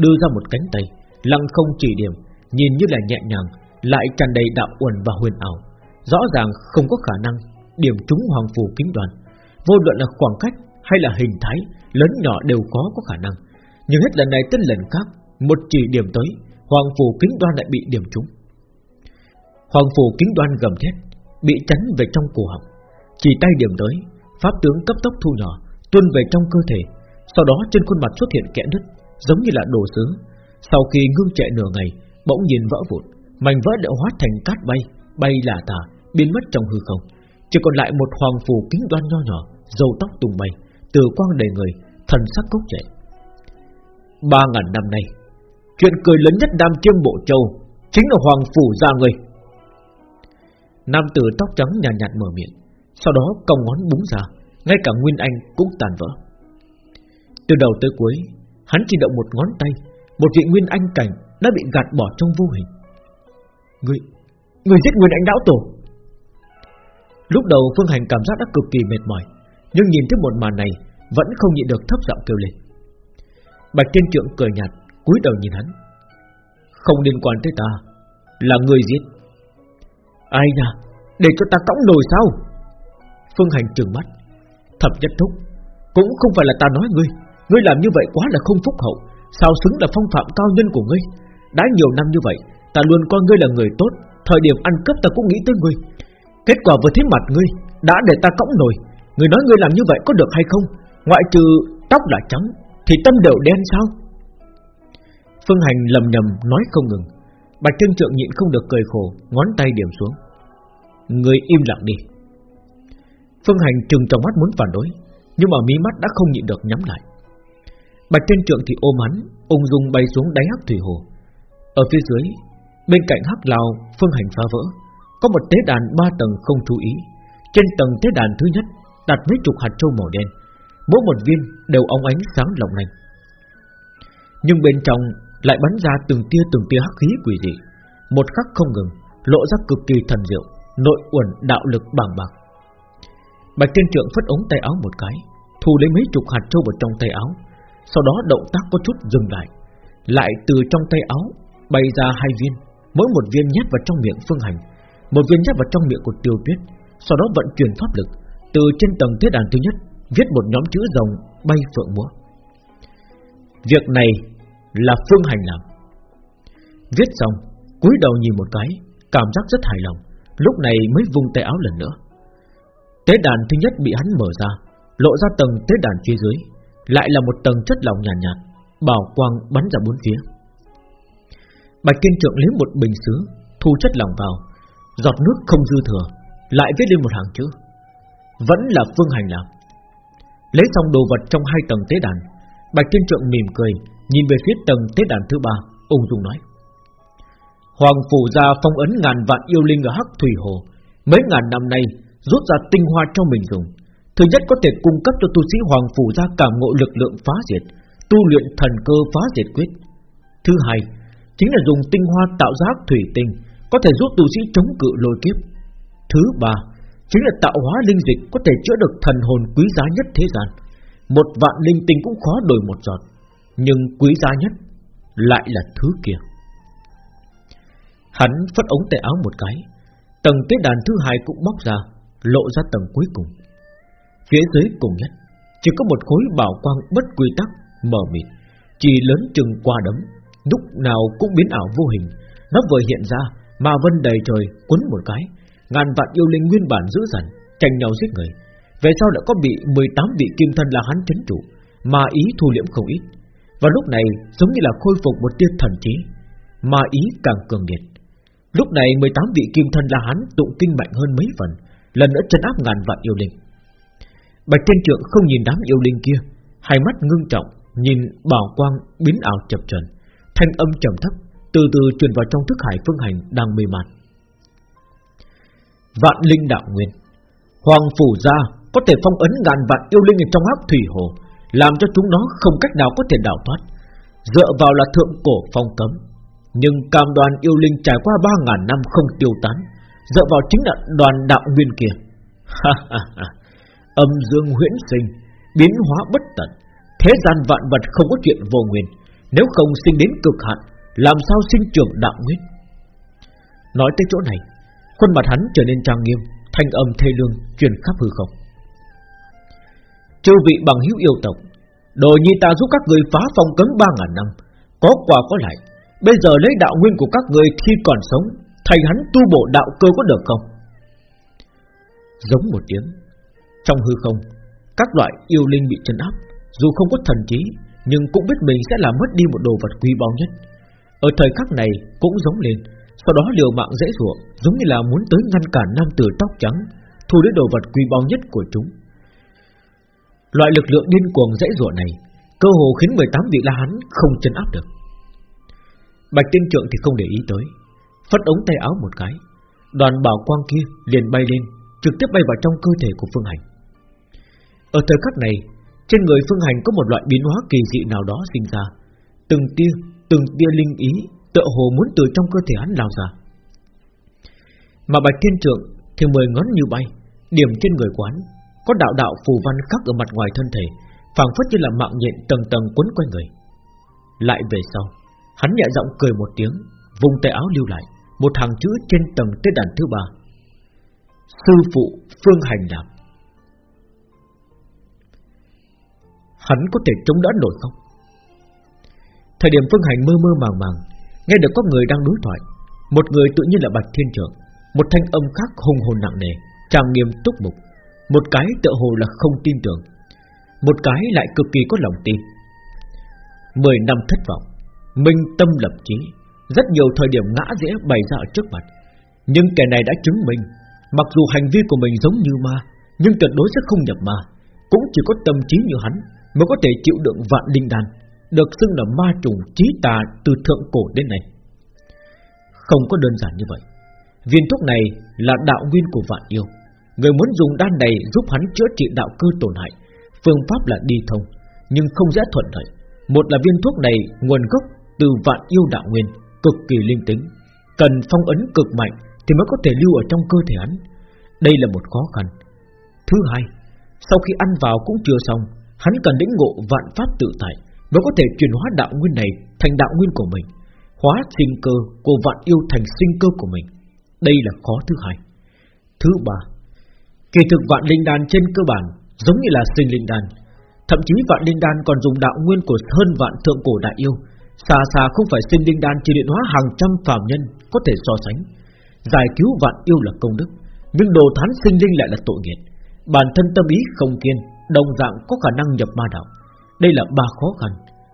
đưa ra một cánh tay, lăng không chỉ điểm, nhìn như là nhẹ nhàng, lại tràn đầy đạo uẩn và huyền ảo, rõ ràng không có khả năng điểm trúng hoàng phủ kính đoàn. Vô luận là khoảng cách hay là hình thái Lớn nhỏ đều có có khả năng. Nhưng hết lần này tới lần khác Một chỉ điểm tới Hoàng phủ kính đoan lại bị điểm trúng. Hoàng phủ kính đoan gầm thét Bị tránh về trong cổ họng. Chỉ tay điểm tới Pháp tướng cấp tốc thu nhỏ Tuôn về trong cơ thể. Sau đó trên khuôn mặt xuất hiện kẽ nứt Giống như là đồ sứ. Sau khi ngưng chạy nửa ngày Bỗng nhìn vỡ vụn Mảnh vỡ đã hóa thành cát bay Bay là tả, biến mất trong hư không. Chỉ còn lại một hoàng phủ kính đoan nho nhỏ Dầu tóc tung bay. Từ quang đầy người Thần sắc cốc chạy Ba ngàn năm nay Chuyện cười lớn nhất Nam Chiêm Bộ Châu Chính là hoàng phủ gia người. Nam tử tóc trắng nhàn nhạt, nhạt mở miệng Sau đó cong ngón búng ra Ngay cả Nguyên Anh cũng tàn vỡ. Từ đầu tới cuối Hắn chỉ động một ngón tay Một vị Nguyên Anh cảnh đã bị gạt bỏ trong vô hình. Người Người giết Nguyên Anh Đảo Tổ. Lúc đầu Phương Hành cảm giác đã cực kỳ mệt mỏi nhưng nhìn thấy một màn này, Vẫn không nhịn được thấp giọng kêu lên. Bạch Thiên Trượng cười nhạt, cúi đầu nhìn hắn. Không liên quan tới ta, Là người giết. Ai nha, Để cho ta cõng nồi sao? Phương Hành trừng mắt, Thập nhất thúc, Cũng không phải là ta nói ngươi. Ngươi làm như vậy quá là không phúc hậu, Sao xứng là phong phạm cao nhân của ngươi? Đã nhiều năm như vậy, Ta luôn coi ngươi là người tốt, Thời điểm ăn cướp ta cũng nghĩ tới ngươi. Kết quả vừa thấy mặt ngươi, Đã để ta cõng nồi người nói người làm như vậy có được hay không? Ngoại trừ tóc là trắng, Thì tâm đều đen sao? Phương Hành lầm nhầm nói không ngừng. Bạch Trân Trượng nhịn không được cười khổ, Ngón tay điểm xuống. Người im lặng đi. Phương Hành trừng trong mắt muốn phản đối, Nhưng mà mí mắt đã không nhịn được nhắm lại. Bạch Trân Trượng thì ôm hắn, Ung dung bay xuống đáy hắc thủy hồ. Ở phía dưới, Bên cạnh hắc lào, Phương Hành phá vỡ. Có một tế đàn ba tầng không chú ý. Trên tầng tế đàn thứ nhất Đặt mấy chục hạt châu màu đen. Mỗi một viên đều óng ánh sáng lộng lành. Nhưng bên trong lại bắn ra từng tia từng tia hắc khí quỷ dị, một khắc không ngừng, lộ ra cực kỳ thần diệu, nội uẩn đạo lực bàng bạc. Bạch Thiên Trượng phất ống tay áo một cái, thu lấy mấy chục hạt châu vào trong tay áo, sau đó động tác có chút dừng lại, lại từ trong tay áo bay ra hai viên, mỗi một viên nhét vào trong miệng Phương Hành, một viên nhét vào trong miệng của Tiêu Tuyết, sau đó vận chuyển pháp lực từ trên tầng thế đàn thứ nhất viết một nhóm chữ rồng bay phượng múa. Việc này là Phương Hành làm. Viết xong, cúi đầu nhìn một cái, cảm giác rất hài lòng, lúc này mới vung tay áo lần nữa. Tế đàn thứ nhất bị hắn mở ra, lộ ra tầng tế đàn phía dưới, lại là một tầng chất lỏng nhàn nhạt, nhạt, bảo quang bắn ra bốn phía. Bạch Kiên Trượng lấy một bình sứ, thu chất lỏng vào, giọt nước không dư thừa, lại viết lên một hàng chữ. Vẫn là Phương Hành làm. Lấy xong đồ vật trong hai tầng tế đàn, Bạch thiên Trượng mỉm cười, Nhìn về phía tầng tế đàn thứ ba Ung dung nói. Hoàng phủ gia phong ấn ngàn vạn yêu linh ở Hắc Thủy Hồ Mấy ngàn năm nay Rút ra tinh hoa cho mình dùng. Thứ nhất có thể cung cấp cho tu sĩ Hoàng phủ gia cảm ngộ lực lượng phá diệt Tu luyện thần cơ phá diệt quyết. Thứ hai Chính là dùng tinh hoa tạo ra Hắc Thủy Tinh Có thể giúp tu sĩ chống cự lôi kiếp. Thứ ba Chính là tạo hóa linh dịch Có thể chữa được thần hồn quý giá nhất thế gian. Một vạn linh tinh cũng khó đổi một giọt, nhưng quý giá nhất Lại là thứ kia. Hắn phất ống tay áo một cái, Tầng tế đàn thứ hai cũng bóc ra, Lộ ra tầng cuối cùng. Phía dưới cùng nhất, Chỉ có một khối bảo quang bất quy tắc Mở mịt, Chỉ lớn chừng qua đấm, Lúc nào cũng biến ảo vô hình. Nó vừa hiện ra Mà vân đầy trời cuốn một cái Ngàn vạn yêu linh nguyên bản dữ dằn Tranh nhau giết người. Về sau đã có bị 18 vị kim thân là hắn chấn chủ Mà ý thu liễm không ít. Và lúc này giống như là khôi phục một tia thần trí Mà ý càng cường liệt. Lúc này 18 vị kim thân la hán tụng kinh mạnh hơn mấy phần Lần nữa chân áp ngàn vạn yêu linh. Bạch Thiên Trượng không nhìn đám yêu linh kia Hai mắt ngưng trọng Nhìn bảo quang biến ảo chập chờn, Thanh âm trầm thấp Từ từ truyền vào trong thức hải phương hành đang mê man. Vạn linh đạo nguyên Hoàng phủ gia có thể phong ấn ngàn vạn yêu linh ở trong hắc thủy hồ làm cho chúng nó không cách nào có thể đào thoát. Dựa vào là thượng cổ phong cấm, nhưng cam đoàn yêu linh trải qua ba ngàn năm không tiêu tán, dựa vào chính là đoàn đạo nguyên kia. Âm dương huyễn sinh, biến hóa bất tận, thế gian vạn vật không có chuyện vô nguyên, nếu không sinh đến cực hạn, làm sao sinh trưởng đạo nguyên? Nói tới chỗ này, khuôn mặt hắn trở nên trang nghiêm, thanh âm thê lương truyền khắp hư không. Chư vị bằng hữu yêu tộc Đồ nhi ta giúp các người phá phong cấm ba ngàn năm Có quà có lại. Bây giờ lấy đạo nguyên của các người khi còn sống Thầy hắn tu bộ đạo cơ có được không? Giống một tiếng Trong hư không Các loại yêu linh bị chân áp. Dù không có thần trí Nhưng cũng biết mình sẽ làm mất đi một đồ vật quý báu nhất. Ở thời khắc này cũng giống lên sau đó liều mạng dễ dụa Giống như là muốn tới ngăn cản nam tử tóc trắng, Thu lấy đồ vật quý báu nhất của chúng. Loại lực lượng điên cuồng dễ dụa này, Cơ hồ khiến 18 vị la hán không chân áp được. Bạch tiên trượng thì không để ý tới, Phất ống tay áo một cái, Đoàn bảo quang kia liền bay lên, Trực tiếp bay vào trong cơ thể của Phương Hành. Ở thời khắc này, Trên người Phương Hành có một loại biến hóa kỳ dị nào đó sinh ra, Từng tia Từng tia linh ý Tựa hồ muốn từ trong cơ thể hắn lao ra Mà Bạch Thiên Trượng Thì mười ngón như bay Điểm trên người quán có đạo đạo phù văn khắc ở mặt ngoài thân thể phảng phất như là mạng nhện tầng tầng quấn quanh người. Lại về sau, hắn nhẹ giọng cười một tiếng, vùng tay áo lưu lại, một hàng chữ trên tầng tế đàn thứ ba. Sư phụ Phương Hành Lạc. Hắn có thể chống đỡ nổi không? Thời điểm Phương Hành mơ mơ màng màng, nghe được có người đang đối thoại, một người tự nhiên là Bạch Thiên Trưởng, một thanh âm khác hùng hồn nặng nề, trang nghiêm túc mục, một cái tựa hồ là không tin tưởng, một cái lại cực kỳ có lòng tin. Mười năm thất vọng, minh tâm lập chí, rất nhiều thời điểm ngã dễ bày ra ở trước mặt, nhưng kẻ này đã chứng minh, mặc dù hành vi của mình giống như ma, nhưng tuyệt đối sẽ không nhập ma, cũng chỉ có tâm trí như hắn mới có thể chịu đựng vạn linh đan, được xưng là ma trùng trí tà từ thượng cổ đến nay. Không có đơn giản như vậy. Viên thuốc này là đạo nguyên của vạn yêu. Người muốn dùng đan này giúp hắn chữa trị đạo cơ tổn hại, phương pháp là đi thông, nhưng không dễ thuận lợi. Một là viên thuốc này nguồn gốc từ vạn yêu đạo nguyên, cực kỳ linh tính, cần phong ấn cực mạnh thì mới có thể lưu ở trong cơ thể hắn. Đây là một khó khăn. Thứ hai, sau khi ăn vào cũng chưa xong, hắn cần lĩnh ngộ vạn pháp tự tại mới có thể chuyển hóa đạo nguyên này thành đạo nguyên của mình, hóa sinh cơ của vạn yêu thành sinh cơ của mình. Đây là khó thứ hai. Thứ ba, kỳ thực vạn linh đan trên cơ bản giống như là sinh linh đan, thậm chí vạn linh đan còn dùng đạo nguyên của hơn vạn thượng cổ đại yêu, xa xa không phải sinh linh đan chỉ điện hóa hàng trăm phàm nhân có thể so sánh. Giải cứu vạn yêu là công đức, nhưng đồ thán sinh linh lại là tội nghiệp. Bản thân tâm ý không kiên, đồng dạng có khả năng nhập ma đạo. Đây là ba khó khăn,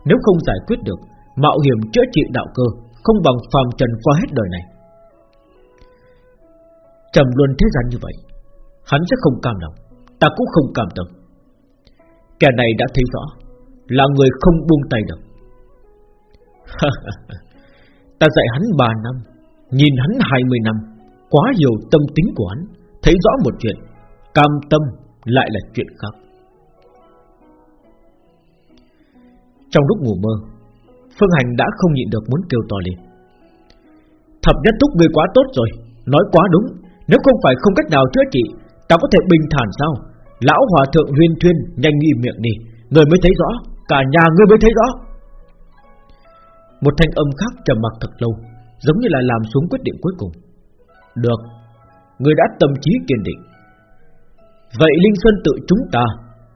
nếu không giải quyết được, mạo hiểm chữa trị đạo cơ không bằng phàm trần qua hết đời này. Trầm luân thế gian như vậy, hắn sẽ không cam lòng, ta cũng không cam tâm. Kẻ này đã thấy rõ, là người không buông tay được. [laughs] ta dạy hắn 3 năm, nhìn hắn 20 năm, quá nhiều tâm tính của hắn, thấy rõ một chuyện, cam tâm lại là chuyện khác. Trong lúc ngủ mơ, Phương Hành đã không nhịn được muốn kêu to lên. Thập nhất túc người quá tốt rồi, Nói quá đúng. Nếu không phải không cách nào chữa trị, Ta có thể bình thản sao? Lão hòa thượng huyên thuyên nhanh nghi miệng đi, Người mới thấy rõ, Cả nhà người mới thấy rõ. Một thanh âm khác trầm mặc thật lâu, Giống như là làm xuống quyết định cuối cùng. Được, Người đã tâm trí kiên định. Vậy Linh Sơn tự chúng ta,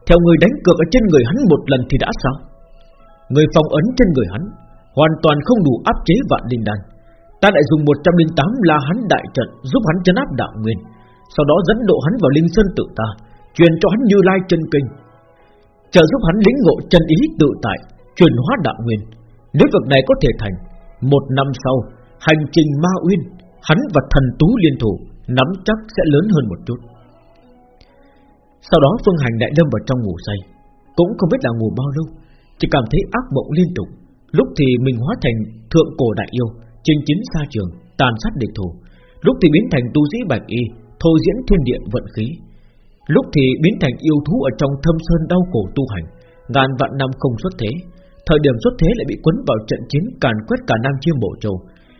Theo người đánh cược ở trên người hắn một lần thì đã sao? Người phong ấn trên người hắn Hoàn toàn không đủ áp chế vạn linh đan. Ta lại dùng 108 la hắn đại trận Giúp hắn chấn áp đạo nguyên, Sau đó dẫn độ hắn vào linh sơn tự ta, Truyền cho hắn như lai chân kinh. Chờ giúp hắn lĩnh ngộ chân ý tự tại Truyền hóa đạo nguyên. Nếu việc này có thể thành, Một năm sau, Hành trình ma uyên, Hắn và thần tú liên thủ, Nắm chắc sẽ lớn hơn một chút. Sau đó Phương Hành đại lâm vào trong ngủ say, Cũng không biết là ngủ bao lâu chỉ cảm thấy ác mộng liên tục. Lúc thì mình hóa thành thượng cổ đại yêu, Chinh chiến xa trường, Tàn sát địch thủ. Lúc thì biến thành tu sĩ bạch y, Thô diễn thiên địa vận khí. Lúc thì biến thành yêu thú ở trong thâm sơn đau cổ tu hành, Ngàn vạn năm không xuất thế. Thời điểm xuất thế lại bị quấn vào trận chiến càn quét cả Nam Chiêm Bộ Châu.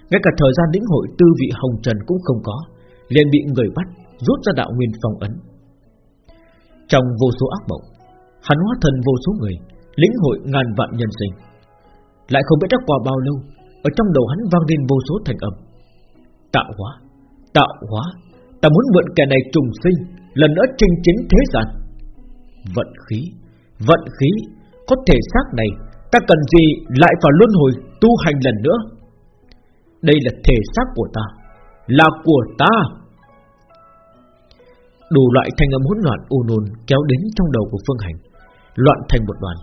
Ngay cả thời gian lĩnh hội tư vị hồng trần cũng không có, liền bị người bắt, Rút ra đạo nguyên phong ấn. Trong vô số ác mộng, Hắn hóa thần vô số người lĩnh hội ngàn vạn nhân sinh. Lại không biết đã qua bao lâu, ở trong đầu hắn vang lên vô số thành âm. Tạo hóa, tạo hóa, ta muốn mượn kẻ này trùng sinh, lần nữa chinh chiến thế gian. Vận khí, vận khí, có thể xác này, ta cần gì lại phải luân hồi tu hành lần nữa? Đây là thể xác của ta, là của ta. Đủ loại thanh âm hỗn loạn u nôn kéo đến trong đầu của Phương Hành, loạn thành một đoàn.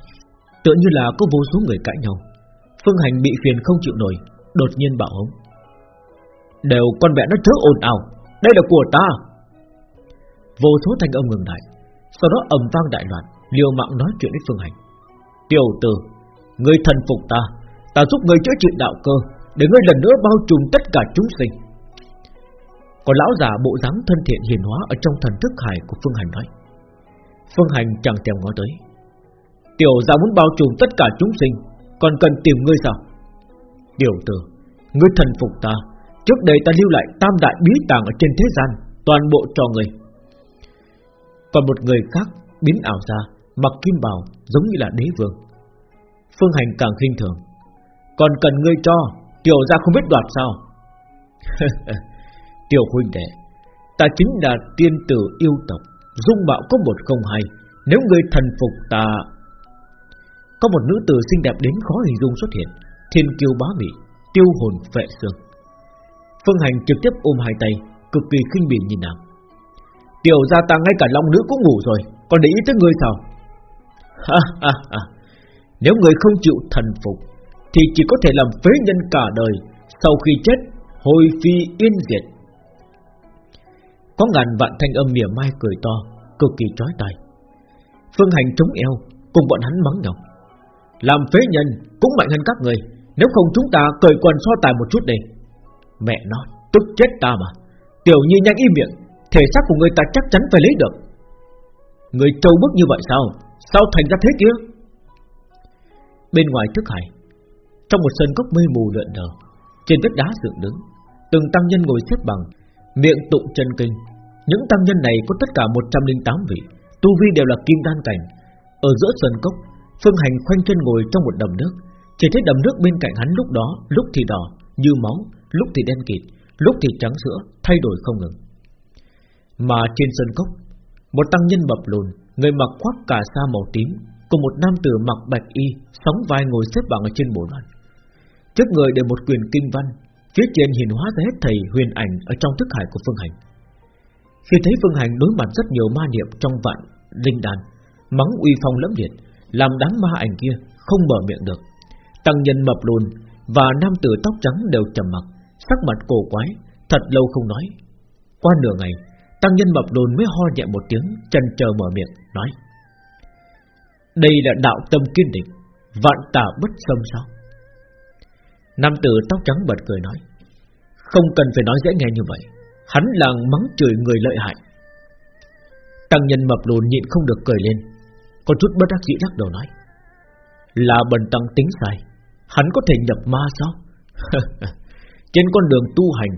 Tựa như là có vô số người cãi nhau. Phương Hành bị phiền không chịu nổi, Đột nhiên bảo hống Đều con mẹ nó chớ ồn ào, Đây là của ta. Vô số thanh âm ngừng lại, Sau đó ầm vang đại loạn, Liều mạng nói chuyện với Phương Hành. Tiểu tử Ngươi thần phục ta Ta giúp ngươi chữa trị đạo cơ, Để ngươi lần nữa bao trùm tất cả chúng sinh. Còn lão già bộ dáng thân thiện hiền hóa Ở trong thần thức hải của Phương Hành nói. Phương Hành chẳng thèm ngó tới. Tiểu gia muốn bao trùm tất cả chúng sinh, Còn cần tìm ngươi sao? Tiểu tử, Ngươi thần phục ta, Trước đây ta lưu lại tam đại bí tàng ở trên thế gian, Toàn bộ cho ngươi. Còn một người khác biến ảo ra, Mặc kim bào, giống như là đế vương. Phương Hành càng khinh thường. Còn cần ngươi cho, Tiểu ra không biết đoạt sao? [laughs] Tiểu huynh đệ, Ta chính là tiên tử yêu tộc, Dung mạo có một không hai. Nếu ngươi thần phục ta có một nữ tử xinh đẹp đến khó hình dung xuất hiện. Thiên kiêu bá mỹ Tiêu hồn vệ xương. Phương Hành trực tiếp ôm hai tay, Cực kỳ khinh bỉ nhìn nàng. Tiểu gia ta ngay cả long nữ cũng ngủ rồi, Còn để ý tới ngươi sao? Ha ha ha. Nếu người không chịu thần phục, Thì chỉ có thể làm phế nhân cả đời, Sau khi chết, Hồi phi yên diệt. Có ngàn vạn thanh âm mỉa mai cười to, Cực kỳ trói tai. Phương Hành chống eo, Cùng bọn hắn mắng nhau. Làm phế nhân cũng mạnh hơn các người. Nếu không chúng ta cởi quần so tài một chút đi. Mẹ nó, tức chết ta mà. Tiểu nhi nhanh im miệng. Thể xác của người ta chắc chắn phải lấy được. Người trâu bức như vậy sao? Sao thành ra thế kia? Bên ngoài thức hải, Trong một sân cốc mây mù lượn lờ, Trên vết đá dựng đứng, Từng tăng nhân ngồi xếp bằng, Miệng tụng chân kinh. Những tăng nhân này có tất cả 108 vị, Tu vi đều là kim đan cảnh. Ở giữa sân cốc Phương Hành khoanh chân ngồi trong một đầm nước. Chỉ thấy đầm nước bên cạnh hắn lúc đó, Lúc thì đỏ, như máu, Lúc thì đen kịt, Lúc thì trắng sữa, Thay đổi không ngừng. Mà trên sân cốc, Một tăng nhân bập lùn, Người mặc khoác cà sa màu tím, Cùng một nam tử mặc bạch y, Sóng vai ngồi xếp bằng ở trên bồ đoàn. Trước người để một quyền kinh văn, Phía trên hiện hóa ra hết thầy huyền ảnh Ở trong thức hải của Phương Hành. Khi thấy Phương Hành đối mặt rất nhiều ma niệm Trong vạn linh đàn Mắng uy phong lẫm liệt làm đám ma ảnh kia không mở miệng được. Tăng nhân mập lùn và nam tử tóc trắng đều trầm mặc, Sắc mặt cổ quái, Thật lâu không nói. Qua nửa ngày, Tăng nhân mập lùn mới ho nhẹ một tiếng, chần chờ mở miệng, nói. Đây là đạo tâm kiên định, Vạn tà bất xâm sao? Nam tử tóc trắng bật cười nói. Không cần phải nói dễ nghe như vậy, Hắn là mắng chửi người lợi hại. Tăng nhân mập lùn nhịn không được cười lên. Có chút bất đắc dĩ lắc đầu nói, Là bần tăng tính sai, Hắn có thể nhập ma sao? [laughs] Trên con đường tu hành,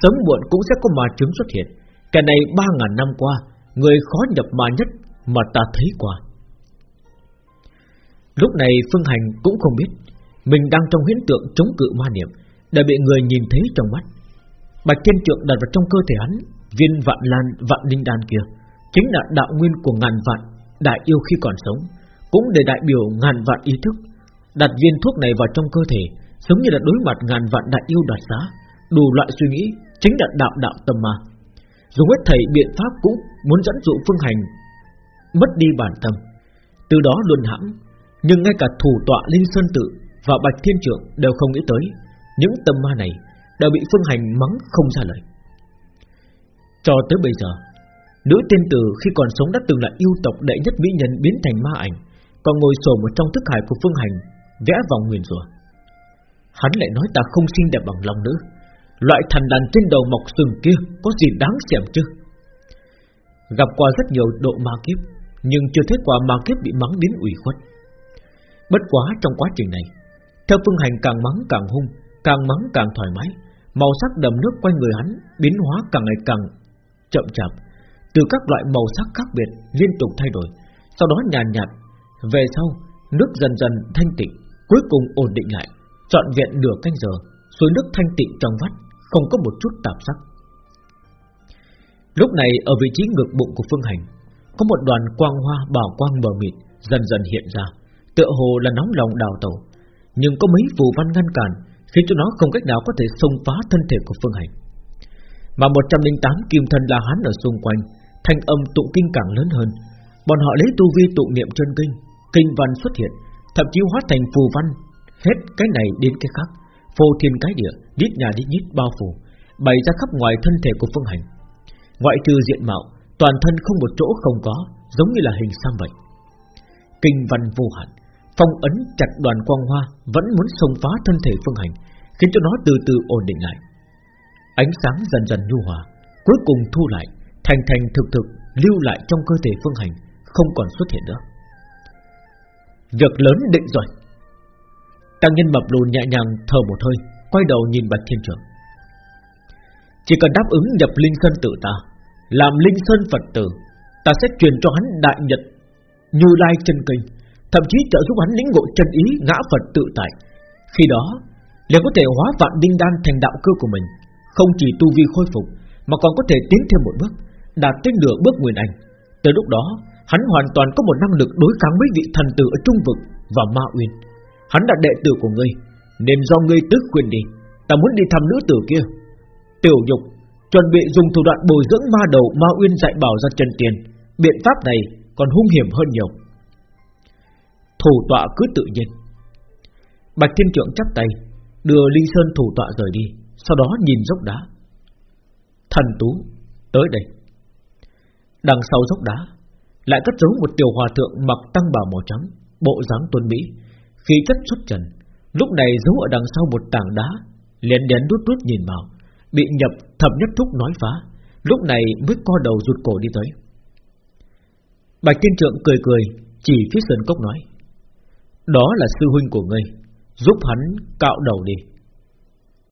Sớm muộn cũng sẽ có ma chứng xuất hiện. Cái này ba ngàn năm qua, Người khó nhập ma nhất Mà ta thấy qua. Lúc này Phương Hành cũng không biết, Mình đang trong hiện tượng chống cự ma niệm, Đã bị người nhìn thấy trong mắt. Bạch Thiên Trượng đặt vào trong cơ thể hắn, Viên vạn lan, vạn linh đan kia, Chính là đạo nguyên của ngàn vạn Đại yêu khi còn sống, Cũng để đại biểu ngàn vạn ý thức, Đặt viên thuốc này vào trong cơ thể, Giống như là đối mặt ngàn vạn đại yêu đoạt giá Đủ loại suy nghĩ, Chính là đạo đạo tâm ma. Dùng hết thầy biện pháp cũng muốn dẫn dụ phương hành, Mất đi bản tâm. Từ đó luân hãm, Nhưng ngay cả thủ tọa Linh Sơn Tự Và Bạch Thiên trưởng đều không nghĩ tới, Những tâm ma này Đều bị phương hành mắng không ra lời. Cho tới bây giờ Nữ tiên tử khi còn sống đã từng là yêu tộc đệ nhất mỹ nhân biến thành ma ảnh, Còn ngồi sổ một trong thức hải của phương hành, Vẽ vòng nguyền rủa. Hắn lại nói ta không xinh đẹp bằng lòng nữ. Loại thần đàn trên đầu mọc sừng kia Có gì đáng xem chứ? Gặp qua rất nhiều độ ma kiếp, Nhưng chưa thấy qua ma kiếp bị mắng đến ủy khuất. Bất quá trong quá trình này, Theo phương hành càng mắng càng hung, Càng mắng càng thoải mái, Màu sắc đầm nước quanh người hắn Biến hóa càng ngày càng chậm chạp. Từ các loại màu sắc khác biệt Liên tục thay đổi Sau đó nhàn nhạt, nhạt Về sau nước dần dần thanh tịnh Cuối cùng ổn định lại Trọn vẹn nửa canh giờ Suối nước thanh tịnh trong vắt Không có một chút tạp sắc. Lúc này ở vị trí ngực bụng của Phương Hành Có một đoàn quang hoa bảo quang mờ mịt Dần dần hiện ra Tựa hồ là nóng lòng đào tẩu Nhưng có mấy phù văn ngăn cản Khiến cho nó không cách nào có thể xông phá thân thể của Phương Hành. Mà 108 kim thân la hán ở xung quanh Thanh âm tụng kinh càng lớn hơn. Bọn họ lấy tu vi tụng niệm chân kinh Kinh văn xuất hiện Thậm chí hóa thành phù văn Hết cái này đến cái khác Phô thiên cái địa, đít nhà đít nhít bao phủ Bày ra khắp ngoài thân thể của Phương Hành. Ngoại trừ diện mạo Toàn thân không một chỗ không có Giống như là hình xăm vậy. Kinh văn vô hạn Phong ấn chặt đoàn quang hoa Vẫn muốn xông phá thân thể Phương Hành Khiến cho nó từ từ ổn định lại. Ánh sáng dần dần nhu hòa Cuối cùng thu lại. Thành thành thực thực lưu lại trong cơ thể Phương Hành Không còn xuất hiện nữa. Việc lớn định rồi. Tăng nhân mập lùn nhẹ nhàng thở một hơi Quay đầu nhìn Bạch Thiên Trưởng Chỉ cần đáp ứng nhập Linh Sơn tự ta Làm Linh Sơn Phật tử Ta sẽ truyền cho hắn đại nhật Như Lai chân kinh, thậm chí trợ giúp hắn lĩnh ngộ chân ý ngã Phật tự tại. Khi đó, liền có thể hóa vạn đinh đan thành đạo cơ của mình, không chỉ tu vi khôi phục, mà còn có thể tiến thêm một bước, đạt tới nửa bước nguyên anh. Tới lúc đó, hắn hoàn toàn có một năng lực đối kháng với vị thần tử ở trung vực và ma uyên. Hắn là đệ tử của ngươi, nên do ngươi tức quyền đi, ta muốn đi thăm nữ tử kia. Tiểu Nhục chuẩn bị dùng thủ đoạn bồi dưỡng ma đầu ma uyên dạy bảo ra chân tiền, biện pháp này còn hung hiểm hơn nhiều. Thủ tọa cứ tự nhiên. Bạch Thiên Trượng chắp tay, đưa Linh Sơn thủ tọa rời đi, sau đó nhìn dốc đá. Thần tú, tới đây. Đằng sau dốc đá, lại cất giấu một tiểu hòa thượng mặc tăng bào màu trắng, bộ dáng tuân mỹ, khí chất xuất trần. Lúc này giấu ở đằng sau một tảng đá, liền đén đút đút nhìn vào, bị nhập thập nhất thúc nói phá, lúc này mới co đầu rụt cổ đi tới. Bạch Tiên Trượng cười cười, chỉ phía sơn cốc nói, đó là sư huynh của ngươi, giúp hắn cạo đầu đi.